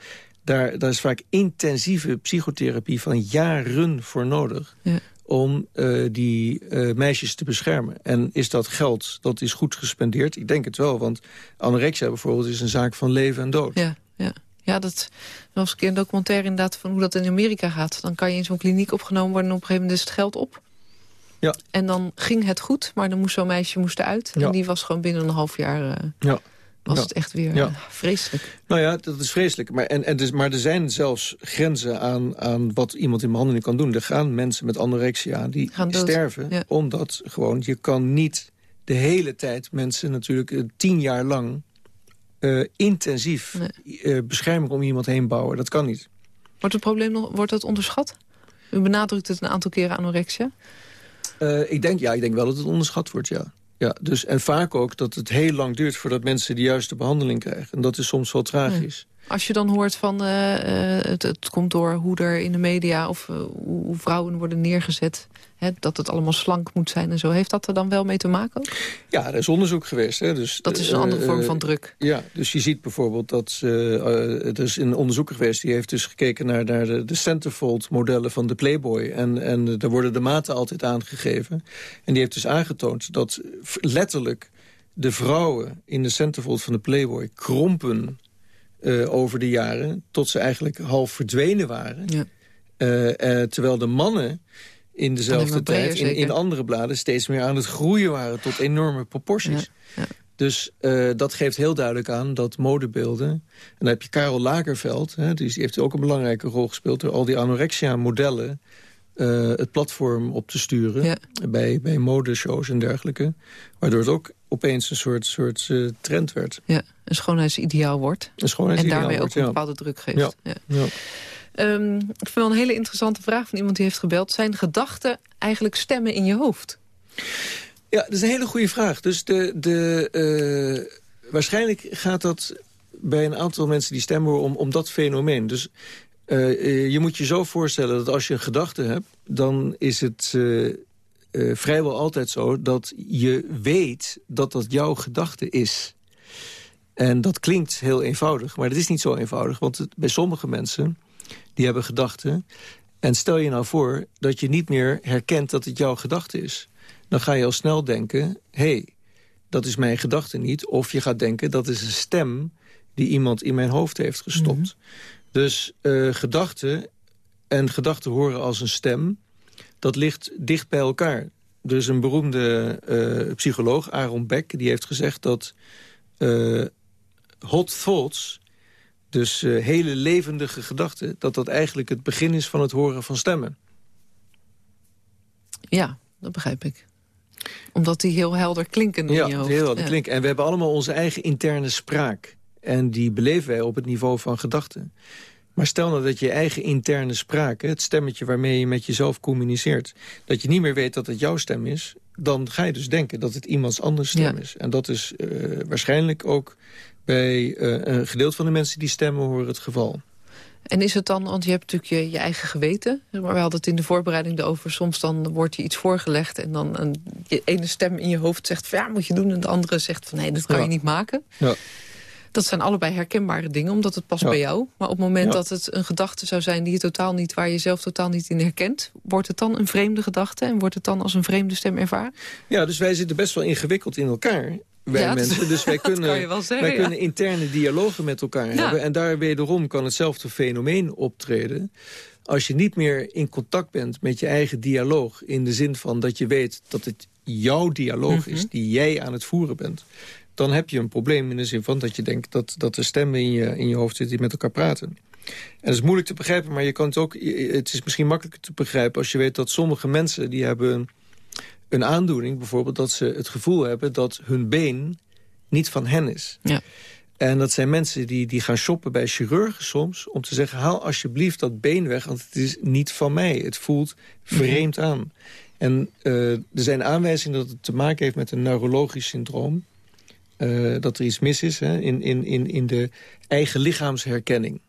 Daar, daar is vaak intensieve psychotherapie van jaren voor nodig... Ja. om eh, die eh, meisjes te beschermen. En is dat geld, dat is goed gespendeerd? Ik denk het wel, want anorexia bijvoorbeeld is een zaak van leven en dood. Ja, ja. Ja, dat was een keer een documentaire inderdaad van hoe dat in Amerika gaat. Dan kan je in zo'n kliniek opgenomen worden en op een gegeven moment is het geld op. Ja. En dan ging het goed, maar dan moest zo'n meisje moest eruit. Ja. En die was gewoon binnen een half jaar uh, ja. Was Ja. het echt weer Ja. vreselijk. Nou ja, dat is vreselijk. Maar, en, en dus, maar er zijn zelfs grenzen aan, aan wat iemand in behandeling kan doen. Er gaan mensen met anorexia die sterven. Ja. Omdat gewoon, je kan niet de hele tijd mensen natuurlijk eh, tien jaar lang... eh, intensief eh, bescherming om iemand heen bouwen. Dat kan niet. Wordt het probleem nog wordt het onderschat? U benadrukt het een aantal keren anorexia. Ik, denk, ja, ik denk wel dat het onderschat wordt, ja. Ja dus, en vaak ook dat het heel lang duurt voordat mensen de juiste behandeling krijgen. En dat is soms wel tragisch. Als je dan hoort van eh, eh, het, het komt door hoe er in de media... of eh, hoe, vrouwen worden neergezet, hè, dat het allemaal slank moet zijn en zo... heeft dat er dan wel mee te maken? ook? Ja, er is onderzoek geweest. Hè, dus, Dat is een andere vorm van druk. Ja, dus je ziet bijvoorbeeld dat... er is een onderzoeker geweest die heeft dus gekeken naar, naar de, de centerfold-modellen van de Playboy. En, en daar worden de maten altijd aangegeven. En die heeft dus aangetoond dat letterlijk de vrouwen in de centerfold van de Playboy krompen eh, over de jaren... tot ze eigenlijk half verdwenen waren. Ja. Eh, eh, terwijl de mannen in dezelfde tijd in, andere bladen steeds meer aan het groeien waren tot enorme proporties. Ja, ja. Dus dat geeft heel duidelijk aan dat modebeelden... en dan heb je Karel Lagerveld, hè, die heeft ook een belangrijke rol gespeeld... door al die anorexia-modellen het platform op te sturen... Ja. bij, bij modeshows en dergelijke. Waardoor het ook opeens een soort, soort eh, trend werd. Ja, een schoonheidsideaal wordt. Een schoonheid En daarmee ook een ja. bepaalde druk geeft. Ja. Ja. Ja. Ehm, ik vind wel een hele interessante vraag van iemand die heeft gebeld. Zijn gedachten eigenlijk stemmen in je hoofd? Ja, dat is een hele goede vraag. Dus de, de, eh, waarschijnlijk gaat dat bij een aantal mensen die stemmen om, om dat fenomeen. Dus eh, je moet je zo voorstellen dat als je een gedachte hebt... dan is het eh, vrijwel altijd zo dat je weet dat dat jouw gedachte is. En dat klinkt heel eenvoudig, maar dat is niet zo eenvoudig. Want het- bij sommige mensen, die hebben gedachten... en stel je nou voor dat je niet meer herkent dat het jouw gedachte is dan ga je al snel denken... hé, hey, dat is mijn gedachte niet. Of je gaat denken, dat is een stem die iemand in mijn hoofd heeft gestopt. Dus eh, gedachten en gedachten horen als een stem... dat ligt dicht bij elkaar. Er is een beroemde eh, psycholoog, Aaron Beck... die heeft gezegd dat eh, hot thoughts... dus eh, hele levendige gedachten... dat dat eigenlijk het begin is van het horen van stemmen. Ja, dat begrijp ik. Omdat die heel helder klinken Ja, in je hoofd. heel wat Ja. klinkt. En we hebben allemaal onze eigen interne spraak. En die beleven wij op het niveau van gedachten. Maar stel nou dat je eigen interne spraak, het stemmetje waarmee je met jezelf communiceert... dat je niet meer weet dat het jouw stem is... dan ga je dus denken dat het iemands anders stem Ja. is. En dat is eh, waarschijnlijk ook bij eh, een gedeelte van de mensen die stemmen horen het geval. En is het dan, want je hebt natuurlijk je, je eigen geweten. Maar we hadden het in de voorbereiding erover. Soms dan wordt je iets voorgelegd en dan een je ene stem in je hoofd zegt van ja, moet je doen. En de andere zegt van nee, dat kan Ja. je niet maken. Ja. Dat zijn allebei herkenbare dingen, omdat het past Ja. bij jou. Maar op het moment Ja. dat het een gedachte zou zijn die je totaal niet, waar je zelf totaal niet in herkent, wordt het dan een vreemde gedachte en wordt het dan als een vreemde stem ervaren? Ja, dus wij zitten best wel ingewikkeld in elkaar. Wij Ja, dat- mensen. Dus wij [laughs] kunnen, zeggen, wij ja. kunnen interne dialogen met elkaar hebben. En daar wederom kan hetzelfde fenomeen optreden. Als je niet meer in contact bent met je eigen dialoog... in de zin van dat je weet dat het jouw dialoog is... die jij aan het voeren bent... dan heb je een probleem in de zin van dat je denkt... dat, dat er stemmen in je, in je hoofd zitten die met elkaar praten. En dat is moeilijk te begrijpen, maar je kan het ook... het is misschien makkelijker te begrijpen als je weet dat sommige mensen... die hebben een aandoening, bijvoorbeeld dat ze het gevoel hebben... dat hun been niet van hen is. Ja. En dat zijn mensen die, die gaan shoppen bij chirurgen soms... om te zeggen, haal alsjeblieft dat been weg... want het is niet van mij. Het voelt vreemd aan. En eh, er zijn aanwijzingen dat het te maken heeft met een neurologisch syndroom. Eh, dat er iets mis is hè, in, in, in, in de eigen lichaamsherkenning.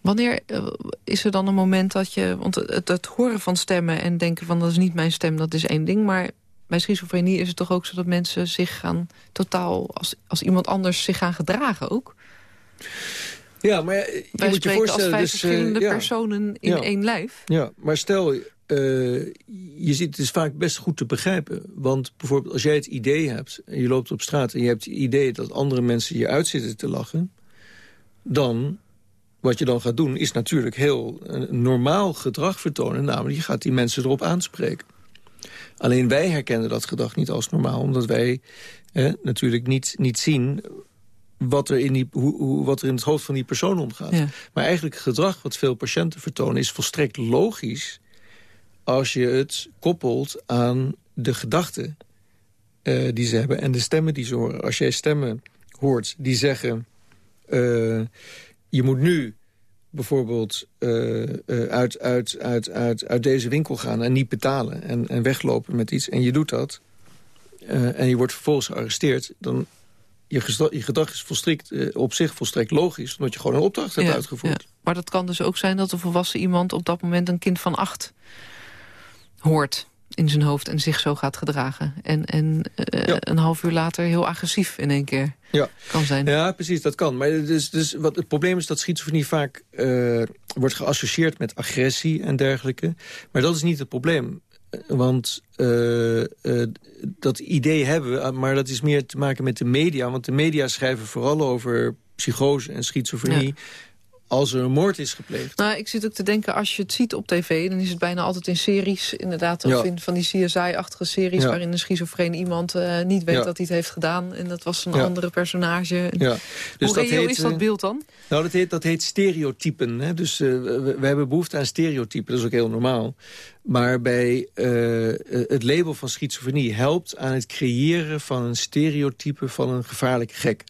Wanneer eh, is er dan een moment dat je... Want het, het horen van stemmen en denken van dat is niet mijn stem, dat is één ding. Maar bij schizofrenie is het toch ook zo dat mensen zich gaan totaal... als, als iemand anders zich gaan gedragen ook? Ja, maar je Wij moet je spreken als voorstellen... vijf dus, eh, verschillende ja. personen in Ja. één lijf. Ja, maar stel, eh, je ziet het is vaak best goed te begrijpen. Want bijvoorbeeld als jij het idee hebt, en je loopt op straat... en je hebt het idee dat andere mensen je uit zitten te lachen... dan wat je dan gaat doen is natuurlijk heel uh, normaal gedrag vertonen. Namelijk, je gaat die mensen erop aanspreken. Alleen wij herkennen dat gedrag niet als normaal. Omdat wij natuurlijk niet, niet zien wat er, in die, hoe, hoe, wat er in het hoofd van die persoon omgaat. Maar eigenlijk gedrag wat veel patiënten vertonen... is volstrekt logisch als je het koppelt aan de gedachten uh, die ze hebben... en de stemmen die ze horen. Als jij stemmen hoort die zeggen... Uh, je moet nu bijvoorbeeld uh, uit, uit, uit, uit, uit deze winkel gaan en niet betalen... en, en weglopen met iets en je doet dat... en je wordt vervolgens gearresteerd... dan je, je gedrag is volstrekt, uh, op zich volstrekt logisch... omdat je gewoon een opdracht hebt uitgevoerd. Ja. Maar dat kan dus ook zijn dat een volwassen iemand... op dat moment een kind van acht hoort in zijn hoofd en zich zo gaat gedragen. En, en uh, een half uur later heel agressief in één keer ja. kan zijn. Ja, precies, dat kan. Maar dus, dus wat het probleem is dat schizofrenie vaak uh, wordt geassocieerd met agressie en dergelijke. Maar dat is niet het probleem. Want uh, uh, dat idee hebben we, maar dat is meer te maken met de media. Want de media schrijven vooral over psychose en schizofrenie als er een moord is gepleegd. Nou, ik zit ook te denken, als je het ziet op tv... dan is het bijna altijd in series, inderdaad. Of in van die CSI-achtige series... waarin een schizofreen iemand uh, niet weet dat hij het heeft gedaan... en dat was een andere personage. Ja. Dus Hoe reëel is dat eh, beeld dan? Nou, dat heet, dat heet stereotypen. Hè? Dus uh, we, we, hebben behoefte aan stereotypen, dat is ook heel normaal. Maar bij het label van schizofrenie helpt aan het creëren van een stereotype... van een gevaarlijke gek.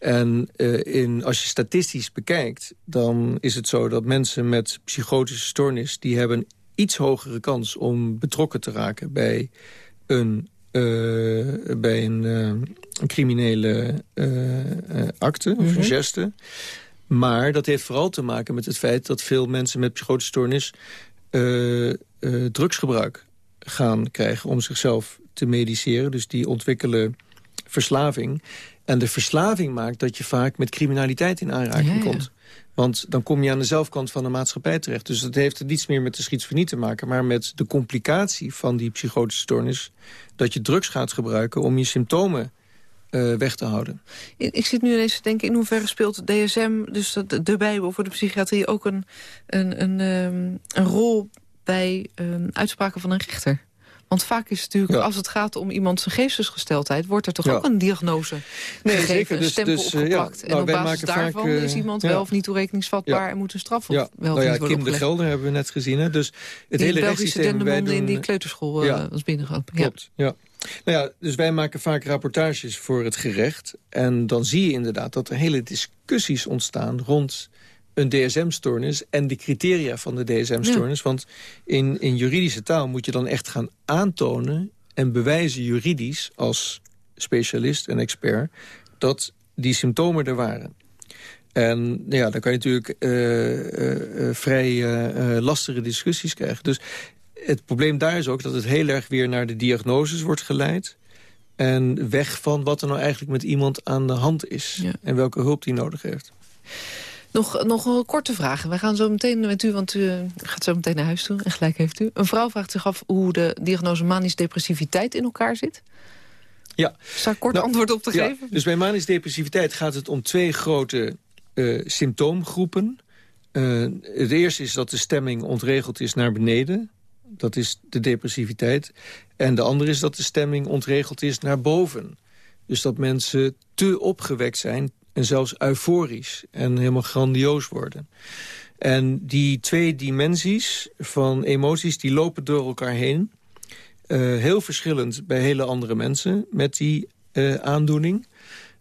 En uh, in, als je statistisch bekijkt, dan is het zo dat mensen met psychotische stoornis... die hebben iets hogere kans om betrokken te raken bij een, uh, bij een, uh, een criminele acte of een mhm. geste. Maar dat heeft vooral te maken met het feit dat veel mensen met psychotische stoornis... drugsgebruik gaan krijgen om zichzelf te mediceren. Dus die ontwikkelen verslaving. En de verslaving maakt dat je vaak met criminaliteit in aanraking komt. Want dan kom je aan de zelfkant van de maatschappij terecht. Dus dat heeft niets meer met de schizofrenie te maken... maar met de complicatie van die psychotische stoornis... dat je drugs gaat gebruiken om je symptomen uh, weg te houden. Ik zit nu ineens te denken, in hoeverre speelt DSM... dus de, de Bijbel voor de psychiatrie ook een, een, een, um, een rol... bij um, uitspraken van een rechter? Want vaak is het natuurlijk, als het gaat om iemand zijn geestesgesteldheid... wordt er toch ook een diagnose nee, gegeven, zeker. Dus, een stempel dus, opgeplakt. Nou, en op basis daarvan vaak, uh, is iemand wel of niet toerekeningsvatbaar... en moet een straf of wel nou of ja, niet Kim de Gelder hebben we net gezien. Hè? Dus het die hele Belgische dendemonde in die kleuterschool uh, was binnengegaan. Klopt, ja. Nou ja, dus wij maken vaak rapportages voor het gerecht. En dan zie je inderdaad dat er hele discussies ontstaan... rond een DSM-stoornis en de criteria van de DSM-stoornis. Want in, in juridische taal moet je dan echt gaan aantonen... en bewijzen juridisch als specialist en expert... dat die symptomen er waren. En nou ja, dan kan je natuurlijk uh, uh, vrij lastige discussies krijgen. Dus het probleem daar is ook dat het heel erg weer naar de diagnoses wordt geleid... en weg van wat er nou eigenlijk met iemand aan de hand is... en welke hulp die nodig heeft. Nog, nog een korte vraag. Wij gaan zo meteen met u, want u gaat zo meteen naar huis toe. En gelijk heeft u. Een vrouw vraagt zich af hoe de diagnose manisch depressiviteit in elkaar zit. Ja. Is daar kort nou, antwoord op te ja, geven? Dus bij manisch depressiviteit gaat het om twee grote uh, symptoomgroepen. Uh, het eerste is dat de stemming ontregeld is naar beneden. Dat is de depressiviteit. En de andere is dat de stemming ontregeld is naar boven. Dus dat mensen te opgewekt zijn, en zelfs euforisch en helemaal grandioos worden. En die twee dimensies van emoties die lopen door elkaar heen. Uh, heel verschillend bij hele andere mensen met die uh, aandoening.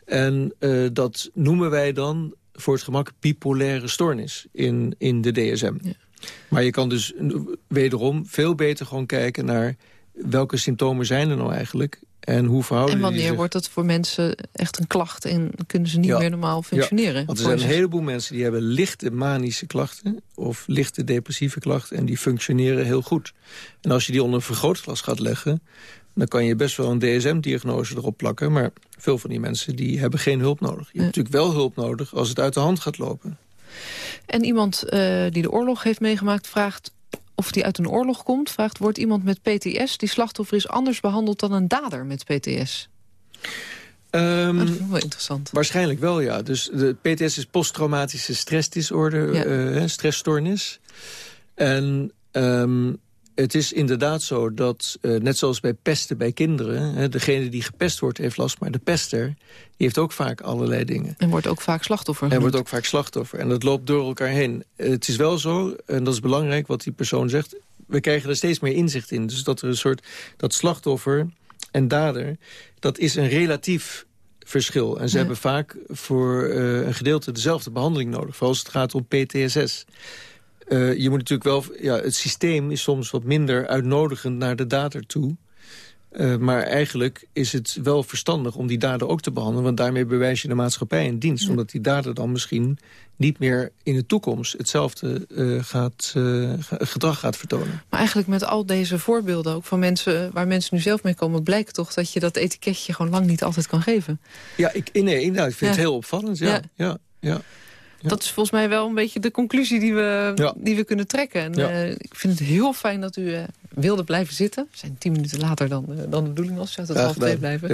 En uh, dat noemen wij dan voor het gemak bipolaire stoornis in, in de DSM. Ja. Maar je kan dus wederom veel beter gewoon kijken naar welke symptomen zijn er nou eigenlijk... En hoe verhouden En wanneer wordt dat voor mensen echt een klacht en kunnen ze niet meer normaal functioneren? Ja, want er zijn een heleboel mensen die hebben lichte manische klachten of lichte depressieve klachten en die functioneren heel goed. En als je die onder een vergrootglas gaat leggen, dan kan je best wel een DSM-diagnose erop plakken, maar veel van die mensen die hebben geen hulp nodig. Je hebt natuurlijk wel hulp nodig als het uit de hand gaat lopen. En iemand uh, die de oorlog heeft meegemaakt vraagt of die uit een oorlog komt, vraagt... wordt iemand met PTS die slachtoffer is anders behandeld dan een dader met PTS? Ehm, dat is wel interessant. Waarschijnlijk wel, ja. Dus de PTS is posttraumatische stressdisorder, Ja. eh, stressstoornis. En ehm, het is inderdaad zo dat, eh, net zoals bij pesten bij kinderen... Hè, degene die gepest wordt heeft last, maar de pester... die heeft ook vaak allerlei dingen. En wordt ook vaak slachtoffer En genoemd. wordt ook vaak slachtoffer. En dat loopt door elkaar heen. Het is wel zo, en dat is belangrijk wat die persoon zegt... we krijgen er steeds meer inzicht in. Dus dat er een soort, dat slachtoffer en dader... dat is een relatief verschil. En ze Ja. hebben vaak voor eh, een gedeelte dezelfde behandeling nodig. Vooral als het gaat om PTSS. Eh, je moet natuurlijk wel... Ja, het systeem is soms wat minder uitnodigend naar de dader toe... Eh, maar eigenlijk is het wel verstandig om die dader ook te behandelen... want daarmee bewijs je de maatschappij een dienst. Omdat die dader dan misschien niet meer in de toekomst... hetzelfde eh, gaat, ge- gedrag gaat vertonen. Maar eigenlijk met al deze voorbeelden ook van mensen... waar mensen nu zelf mee komen... blijkt toch dat je dat etiketje gewoon lang niet altijd kan geven. Ja, ik, nee, inderdaad, ik vind Ja. het heel opvallend. Ja, Ja. ja. Ja, Ja. Dat is volgens mij wel een beetje de conclusie die we, Ja. die we kunnen trekken. En, Ja. eh, ik vind het heel fijn dat u eh, wilde blijven zitten. We zijn tien minuten later dan, eh, dan de bedoeling was. Zou het half twee blijven.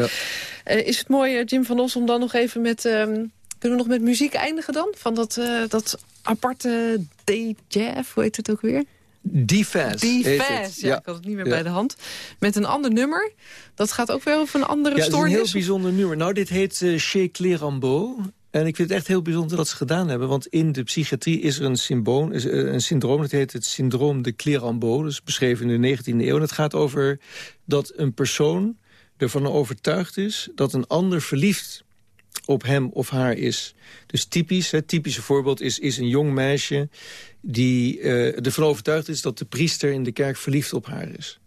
Ja. Is het mooi, Jim van Os, om dan nog even met... ehm, kunnen we nog met muziek eindigen dan? Van dat, dat aparte D-Jazz, hoe heet het ook weer? Heet Fast, het. ja, ik had het niet meer Ja. bij de hand. Met een ander nummer. Dat gaat ook weer over een andere Ja, het is een stoornis. heel bijzonder nummer. Nou, dit heet eh Chez Clérambault. En ik vind het echt heel bijzonder dat ze gedaan hebben. Want in de psychiatrie is er een, symboom, is, eh, een syndroom. Dat heet het syndroom de Clérambault. Dat is beschreven in de 19e eeuw. En het gaat over dat een persoon ervan overtuigd is... dat een ander verliefd op hem of haar is. Dus typisch, het typische voorbeeld is, is een jong meisje... die eh, ervan overtuigd is dat de priester in de kerk verliefd op haar is.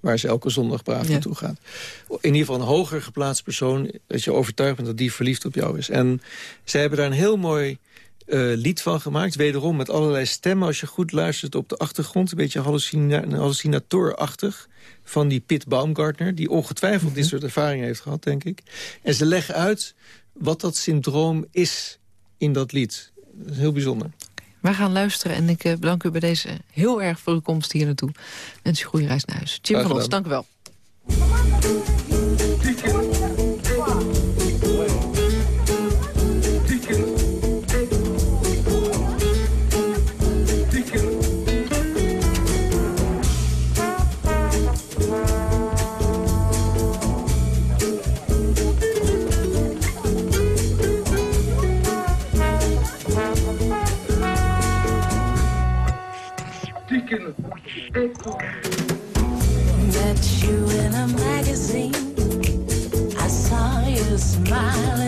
Waar ze elke zondag braaf Ja. naartoe gaat. In ieder geval een hoger geplaatst persoon... dat je overtuigd bent dat die verliefd op jou is. En zij hebben daar een heel mooi eh, lied van gemaakt. Wederom met allerlei stemmen. Als je goed luistert op de achtergrond. Een beetje hallucina hallucinatorachtig. Van die Pitt Baumgartner. Die ongetwijfeld dit soort ervaringen heeft gehad, denk ik. En ze leggen uit wat dat syndroom is in dat lied. Dat is heel bijzonder. We gaan luisteren en ik eh, bedank u bij deze heel erg voor uw komst hier naartoe. Wens u goede reis naar huis. Jim van gedaan. dank u wel. Met you in a magazine. I saw you smile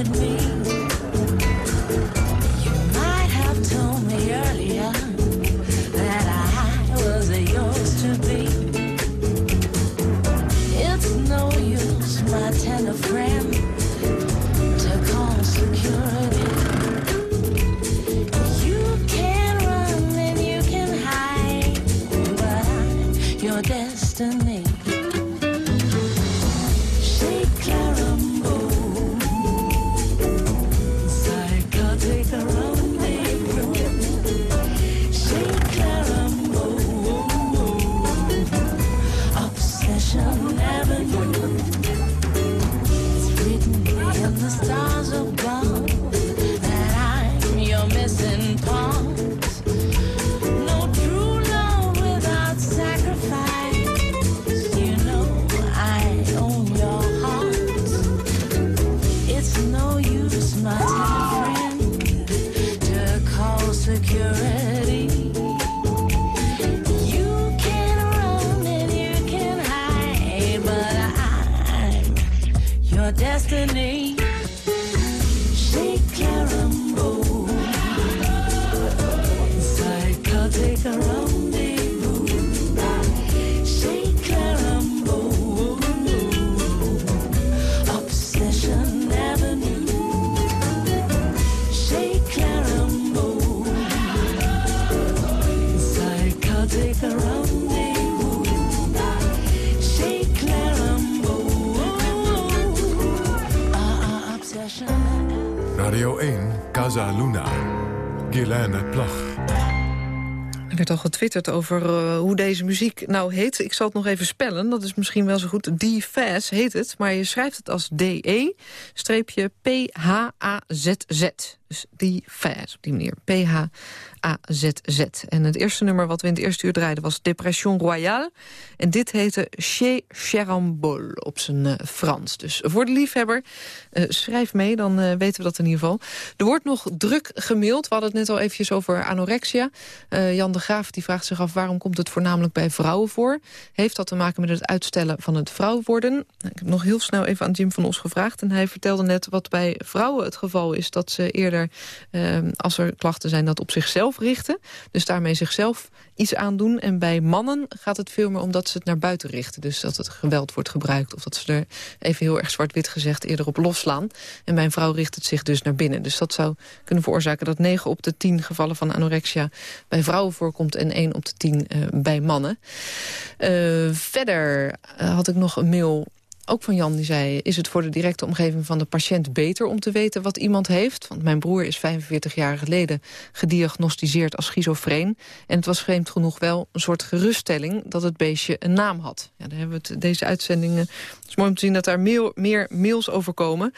getwitterd over uh, hoe deze muziek nou heet. Ik zal het nog even spellen, dat is misschien wel zo goed. D-Faz heet het, maar je schrijft het als D-E, streepje P-H-A-Z-Z. Dus D-Faz, op die manier. P-H-A-Z-Z. En het eerste nummer wat we in het eerste uur draaiden was Depression Royale. En dit heette Chez Cherambol op zijn uh, Frans. Dus voor de liefhebber, uh, schrijf mee, dan weten we dat in ieder geval. Er wordt nog druk gemaild. We hadden het net al eventjes over anorexia. Jan de Graaf die vraagt zich af waarom komt het voornamelijk bij vrouwen voor. Heeft dat te maken met het uitstellen van het vrouw worden? Nou, ik heb nog heel snel even aan Jim van Os gevraagd. En hij vertelde net wat bij vrouwen het geval is. Dat ze eerder, eh, als er klachten zijn, dat op zichzelf richten. Dus daarmee zichzelf iets aandoen. En bij mannen gaat het veel meer omdat ze het naar buiten richten. Dus dat het geweld wordt gebruikt. Of dat ze er, even heel erg zwart-wit gezegd, eerder op loslaan. En bij een vrouw richt het zich dus naar binnen. Dus dat zou kunnen veroorzaken dat 9 op de 10 gevallen van anorexia bij vrouwen voorkomt... en 1 op de 10 uh, bij mannen. Uh, verder uh, had ik nog een mail ook van Jan die zei... is het voor de directe omgeving van de patiënt beter om te weten wat iemand heeft? Want mijn broer is 45 jaar geleden gediagnosticeerd als schizofreen. En het was vreemd genoeg wel een soort geruststelling dat het beestje een naam had. Ja, daar hebben we het, deze uitzendingen... Het is mooi om te zien dat daar meer, meer mails over komen.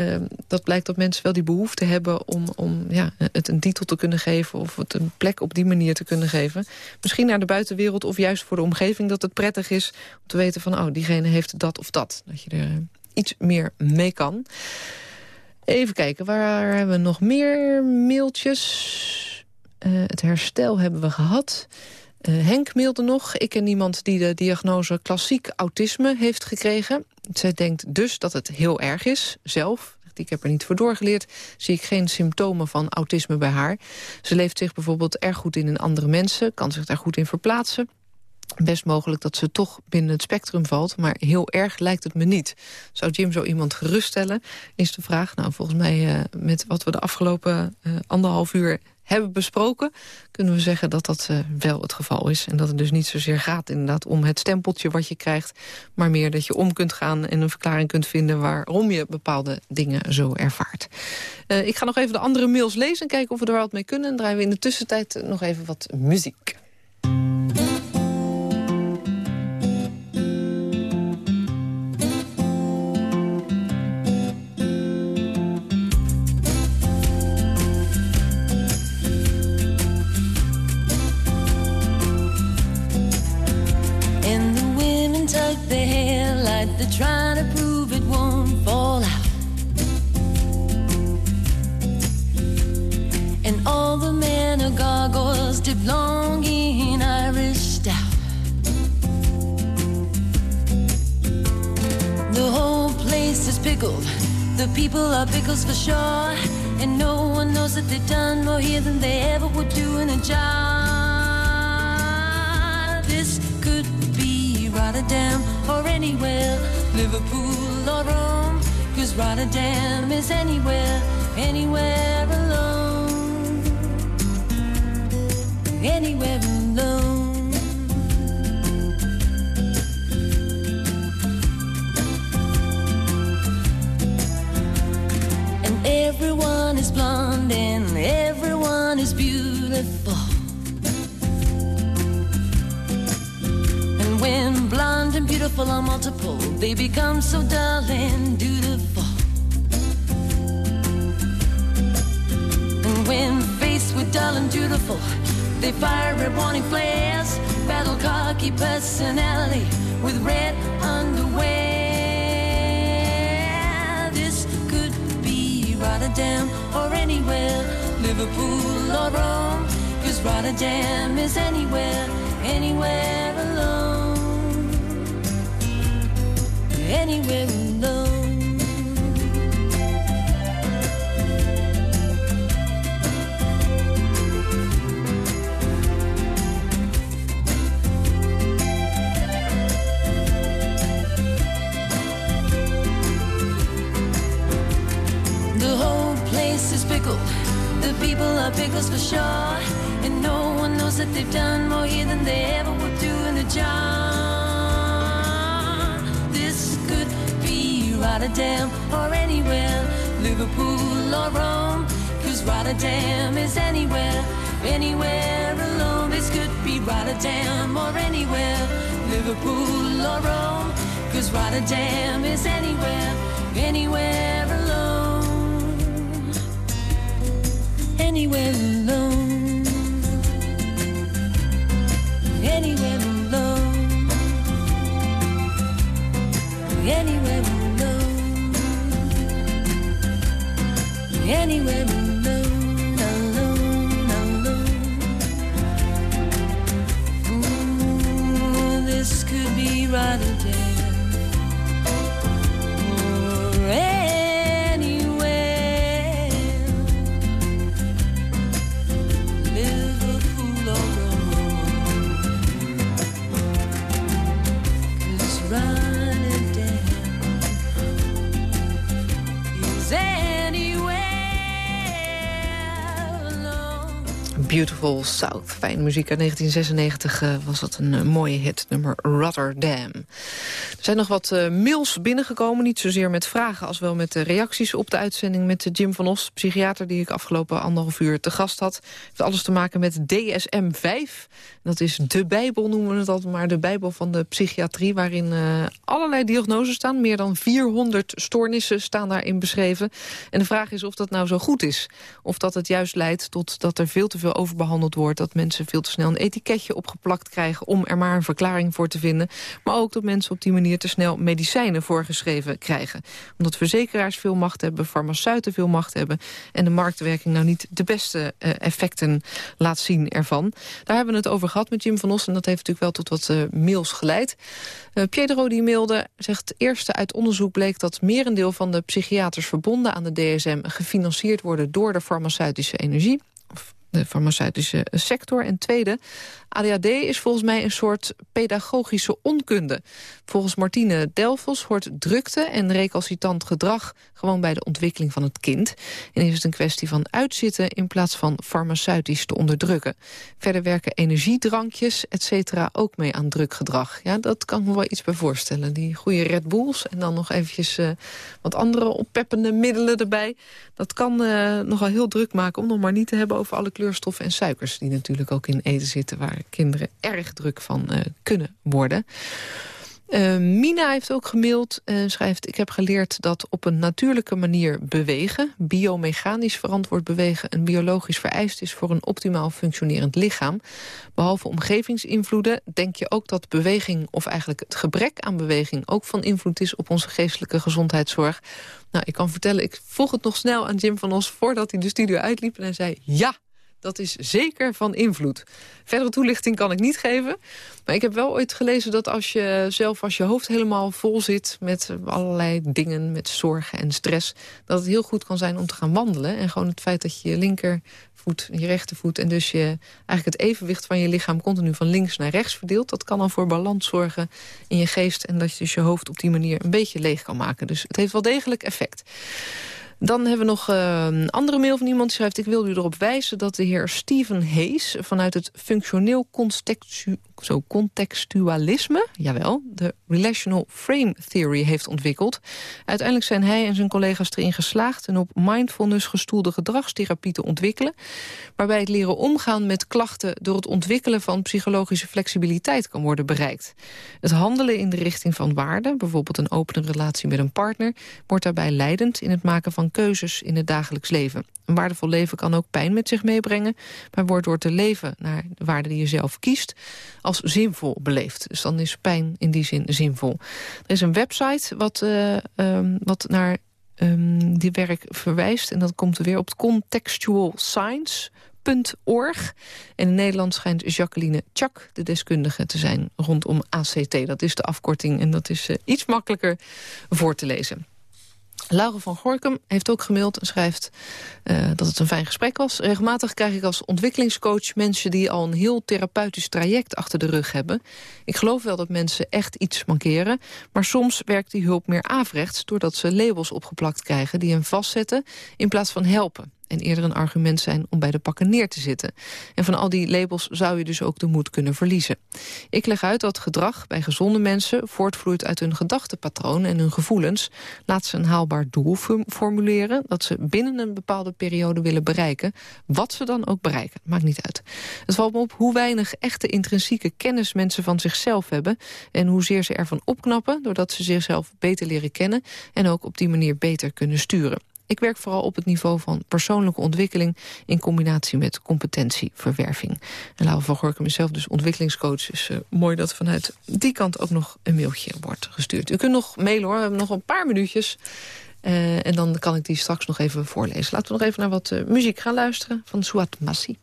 Uh, dat blijkt dat mensen wel die behoefte hebben om, om ja, het een titel te kunnen geven... of het een plek op die manier te kunnen geven. Misschien naar de buitenwereld of juist voor de omgeving dat het prettig is... om te weten van, oh, diegene heeft dat of dat. Dat je er iets meer mee kan. Even kijken, waar hebben we nog meer mailtjes? Uh, het herstel hebben we gehad... Uh, Henk mailde nog. Ik ken iemand die de diagnose klassiek autisme heeft gekregen. Zij denkt dus dat het heel erg is, zelf. Ik heb er niet voor doorgeleerd. Zie ik geen symptomen van autisme bij haar. Ze leeft zich bijvoorbeeld erg goed in in andere mensen. Kan zich daar goed in verplaatsen. Best mogelijk dat ze toch binnen het spectrum valt, maar heel erg lijkt het me niet. Zou Jim zo iemand geruststellen, is de vraag. Nou, volgens mij uh, met wat we de afgelopen uh, anderhalf uur hebben besproken... kunnen we zeggen dat dat uh, wel het geval is. En dat het dus niet zozeer gaat inderdaad om het stempeltje wat je krijgt... maar meer dat je om kunt gaan en een verklaring kunt vinden... waarom je bepaalde dingen zo ervaart. Uh, ik ga nog even de andere mails lezen en kijken of we er wat mee kunnen. En draaien we in de tussentijd nog even wat muziek. People are pickles for sure. And no one knows that they've done more here than they ever would do in a job. This could be Rotterdam or anywhere, Liverpool or Rome. Cause Rotterdam is anywhere, anywhere alone. Anywhere alone. Everyone is blonde and everyone is beautiful. And when blonde and beautiful are multiple, they become so dull and dutiful. And when faced with dull and dutiful, they fire red warning flares, battle cocky personality with red underwear. Rotterdam or anywhere, Liverpool or Rome, cause Rotterdam is anywhere, anywhere alone anywhere alone. Pickled. The people are pickles for sure. And no one knows that they've done more here than they ever would do in a job. This could be Rotterdam or anywhere, Liverpool or Rome. Cause Rotterdam is anywhere, anywhere alone. This could be Rotterdam or anywhere, Liverpool or Rome. Cause Rotterdam is anywhere, anywhere alone. Anywhere alone. Anywhere alone. Anywhere alone. Anywhere alone, alone, Beautiful South. Fijn muziek uit 1996 eh, was dat een eh, mooie hit, nummer Rotterdam. Er zijn nog wat eh, mails binnengekomen, niet zozeer met vragen... als wel met de reacties op de uitzending met Jim van Os... psychiater die ik afgelopen anderhalf uur te gast had. heeft alles te maken met DSM-5. Dat is de Bijbel, noemen we het altijd maar. De Bijbel van de psychiatrie, waarin eh, allerlei diagnoses staan. Meer dan 400 stoornissen staan daarin beschreven. En de vraag is of dat nou zo goed is. Of dat het juist leidt tot dat er veel te veel overbehandeld wordt. Dat mensen veel te snel een etiketje opgeplakt krijgen... om er maar een verklaring voor te vinden. Maar ook dat mensen op die manier te snel medicijnen voorgeschreven krijgen. Omdat verzekeraars veel macht hebben, farmaceuten veel macht hebben... en de marktwerking nou niet de beste eh, effecten laat zien ervan. Daar hebben we het over gehad met Jim van Os... en dat heeft natuurlijk wel tot wat eh, mails geleid. Pietro die mailde, zegt... eerste uit onderzoek bleek dat merendeel van de psychiaters verbonden aan de DSM... gefinancierd worden door de farmaceutische energie of de farmaceutische sector. En tweede, ADHD is volgens mij een soort pedagogische onkunde. Volgens Martine Delfos hoort drukte en recalcitant gedrag... gewoon bij de ontwikkeling van het kind. En is het een kwestie van uitzitten in plaats van farmaceutisch te onderdrukken. Verder werken energiedrankjes, et cetera, ook mee aan drukgedrag. Ja, dat kan ik me wel iets bij voorstellen. Die goede Red Bulls en dan nog eventjes eh, wat andere oppeppende middelen erbij. Dat kan eh, nogal heel druk maken om nog maar niet te hebben over alle kleurstoffen en suikers... die natuurlijk ook in eten zitten waar kinderen erg druk van eh, kunnen worden. Eh, Mina heeft ook gemaild en schrijft... ik heb geleerd dat op een natuurlijke manier bewegen... biomechanisch verantwoord bewegen... een biologisch vereist is voor een optimaal functionerend lichaam. Behalve omgevingsinvloeden denk je ook dat beweging... of eigenlijk het gebrek aan beweging... ook van invloed is op onze geestelijke gezondheidszorg. Nou, ik kan vertellen, ik vroeg het nog snel aan Jim van Os... voordat hij de studio uitliep en hij zei... ja, dat is zeker van invloed. Verdere toelichting kan ik niet geven. Maar ik heb wel ooit gelezen dat als je zelf als je hoofd helemaal vol zit... met allerlei dingen, met zorgen en stress... dat het heel goed kan zijn om te gaan wandelen. En gewoon het feit dat je je linkervoet, je rechtervoet... en dus je, eigenlijk het evenwicht van je lichaam continu van links naar rechts verdeelt... dat kan dan voor balans zorgen in je geest... en dat je dus je hoofd op die manier een beetje leeg kan maken. Dus het heeft wel degelijk effect. Dan hebben we nog uh, een andere mail van iemand die schrijft... ik wil u erop wijzen dat de heer Steven Hayes... vanuit het functioneel zo contextualisme... jawel, de Relational Frame Theory heeft ontwikkeld. Uiteindelijk zijn hij en zijn collega's erin geslaagd... een op mindfulness gestoelde gedragstherapie te ontwikkelen... waarbij het leren omgaan met klachten... door het ontwikkelen van psychologische flexibiliteit kan worden bereikt. Het handelen in de richting van waarden... bijvoorbeeld een opene relatie met een partner... wordt daarbij leidend in het maken van keuzes in het dagelijks leven. Een waardevol leven kan ook pijn met zich meebrengen... maar wordt door te leven naar de waarde die je zelf kiest... als zinvol beleefd. Dus dan is pijn in die zin zinvol. Er is een website wat, uh, um, wat naar um, die werk verwijst... en dat komt er weer op Contextual Science org. En in Nederland schijnt Jacqueline Tjak de deskundige te zijn rondom ACT. Dat is de afkorting en dat is uh, iets makkelijker voor te lezen. Laura van Gorkum heeft ook gemaild en schrijft uh, dat het een fijn gesprek was. Regelmatig krijg ik als ontwikkelingscoach mensen die al een heel therapeutisch traject achter de rug hebben. Ik geloof wel dat mensen echt iets mankeren, maar soms werkt die hulp meer averechts doordat ze labels opgeplakt krijgen die hen vastzetten in plaats van helpen. En eerder een argument zijn om bij de pakken neer te zitten. En van al die labels zou je dus ook de moed kunnen verliezen. Ik leg uit dat gedrag bij gezonde mensen voortvloeit uit hun gedachtepatroon en hun gevoelens. Laat ze een haalbaar doel formuleren dat ze binnen een bepaalde periode willen bereiken. Wat ze dan ook bereiken, maakt niet uit. Het valt me op hoe weinig echte intrinsieke kennis mensen van zichzelf hebben... en hoezeer ze ervan opknappen doordat ze zichzelf beter leren kennen... en ook op die manier beter kunnen sturen. Ik werk vooral op het niveau van persoonlijke ontwikkeling... in combinatie met competentieverwerving. En Laura van Gorkum is zelf dus ontwikkelingscoach. Dus uh, mooi dat vanuit die kant ook nog een mailtje wordt gestuurd. U kunt nog mailen hoor, we hebben nog een paar minuutjes. Uh, en dan kan ik die straks nog even voorlezen. Laten we nog even naar wat uh, muziek gaan luisteren van Suat Massi.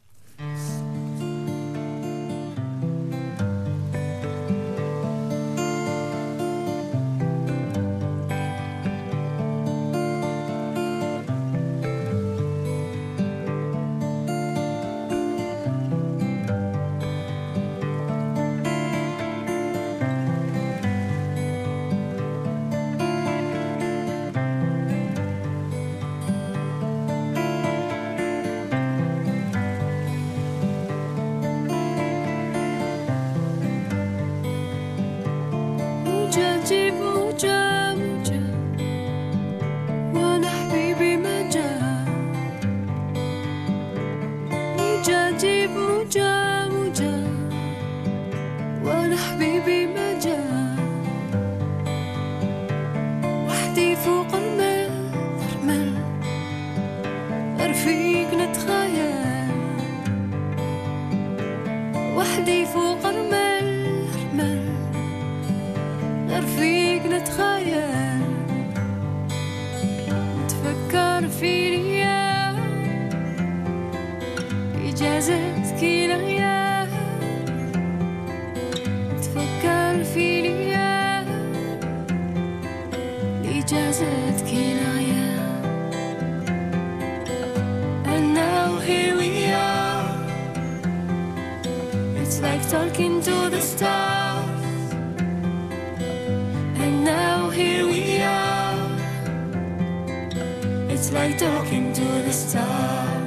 It's like talking to the stars.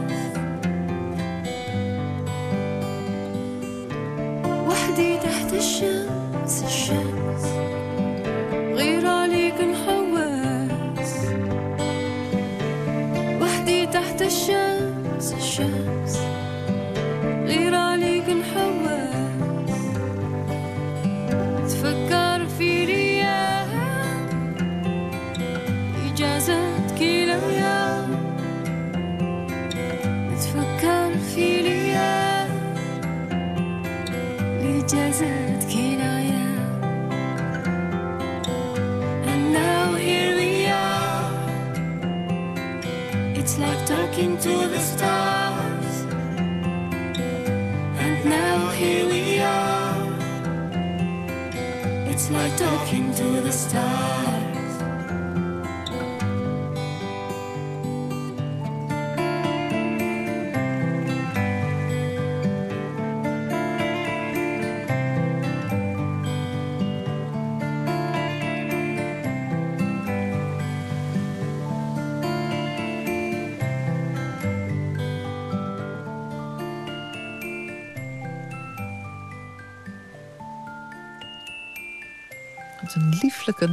وحدي تحت الشمس الشمس Talking to the stars.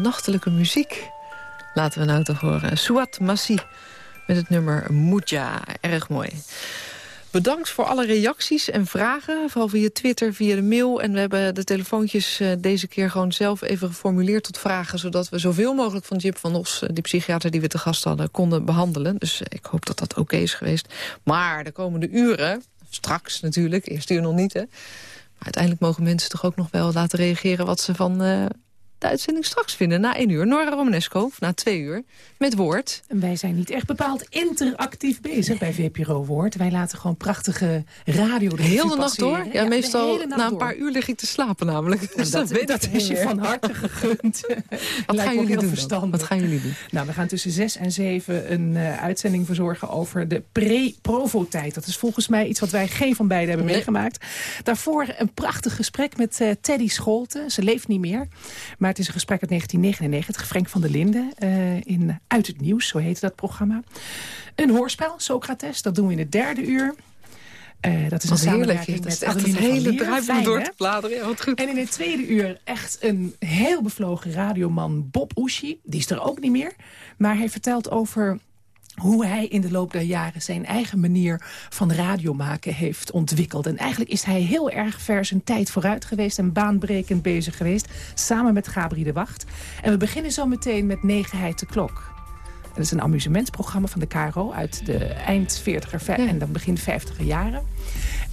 Nachtelijke muziek. Laten we nou toch horen. Suat Massi met het nummer Muja. Erg mooi. Bedankt voor alle reacties en vragen. Vooral via Twitter, via de mail. En we hebben de telefoontjes eh, deze keer gewoon zelf even geformuleerd tot vragen. Zodat we zoveel mogelijk van Jip van Os, eh, die psychiater die we te gast hadden, konden behandelen. Dus eh, ik hoop dat dat oké is geweest. Maar de komende uren, straks natuurlijk, eerst uur nog niet hè. Maar uiteindelijk mogen mensen toch ook nog wel laten reageren wat ze van de uitzending straks vinden. Na één uur, Nora Romanesco, na twee uur, met Woord. En wij zijn niet echt bepaald interactief bezig bij VPRO Woord. Wij laten gewoon prachtige radio de Heel de nacht door? Ja, meestal hele na een door. paar uur lig ik te slapen namelijk. Dus [laughs] dat, weet dat ik is je van harte [laughs] gegund. Wat [laughs] gaan jullie doen? verstandig. Wat gaan jullie doen? Nou, we gaan tussen 6 en 7 een eh, uitzending verzorgen over de pre-provo-tijd. Dat is volgens mij iets wat wij geen van beiden hebben Nee. meegemaakt. Daarvoor een prachtig gesprek met eh, Teddy Scholten. Ze leeft niet meer, maar het is een gesprek uit 1999. Frank van der Linden eh, in Uit het Nieuws, zo heette dat programma. Een hoorspel, Socrates, dat doen we in het derde uur. Eh, dat is een samenwerking met is echt een hele Fijn, door te bladeren. Ja, wat goed. En in het tweede uur echt een heel bevlogen radioman Bob Oeshi. Die is er ook niet meer. Maar hij vertelt over hoe hij in de loop der jaren zijn eigen manier van radio maken heeft ontwikkeld. En eigenlijk is hij heel erg ver zijn tijd vooruit geweest... en baanbrekend bezig geweest, samen met Gabri de Wacht. En we beginnen zo meteen met Negenheid de Klok. Dat is een amusementsprogramma van de KRO uit de eind 40er vij- en dan begin 50er jaren.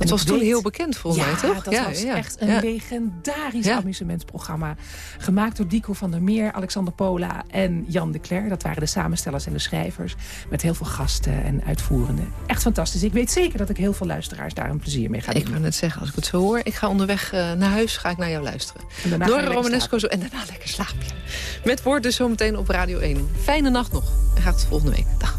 Het was toen weet- heel bekend volgens ja, mij, toch? dat was echt een legendarisch amusementsprogramma. Gemaakt door Dico van der Meer, Alexander Pola en Jan de Cler. Dat waren de samenstellers en de schrijvers. Met heel veel gasten en uitvoerenden. Echt fantastisch. Ik weet zeker dat ik heel veel luisteraars daar een plezier mee ga doen. Ik wou net zeggen, als ik het zo hoor... ik ga onderweg eh, naar huis, ga ik naar jou luisteren. Lekker Romanesco zo, en daarna lekker slapen. Met woord dus zometeen op Radio 1. Fijne nacht nog. En gaat het volgende week. Dag.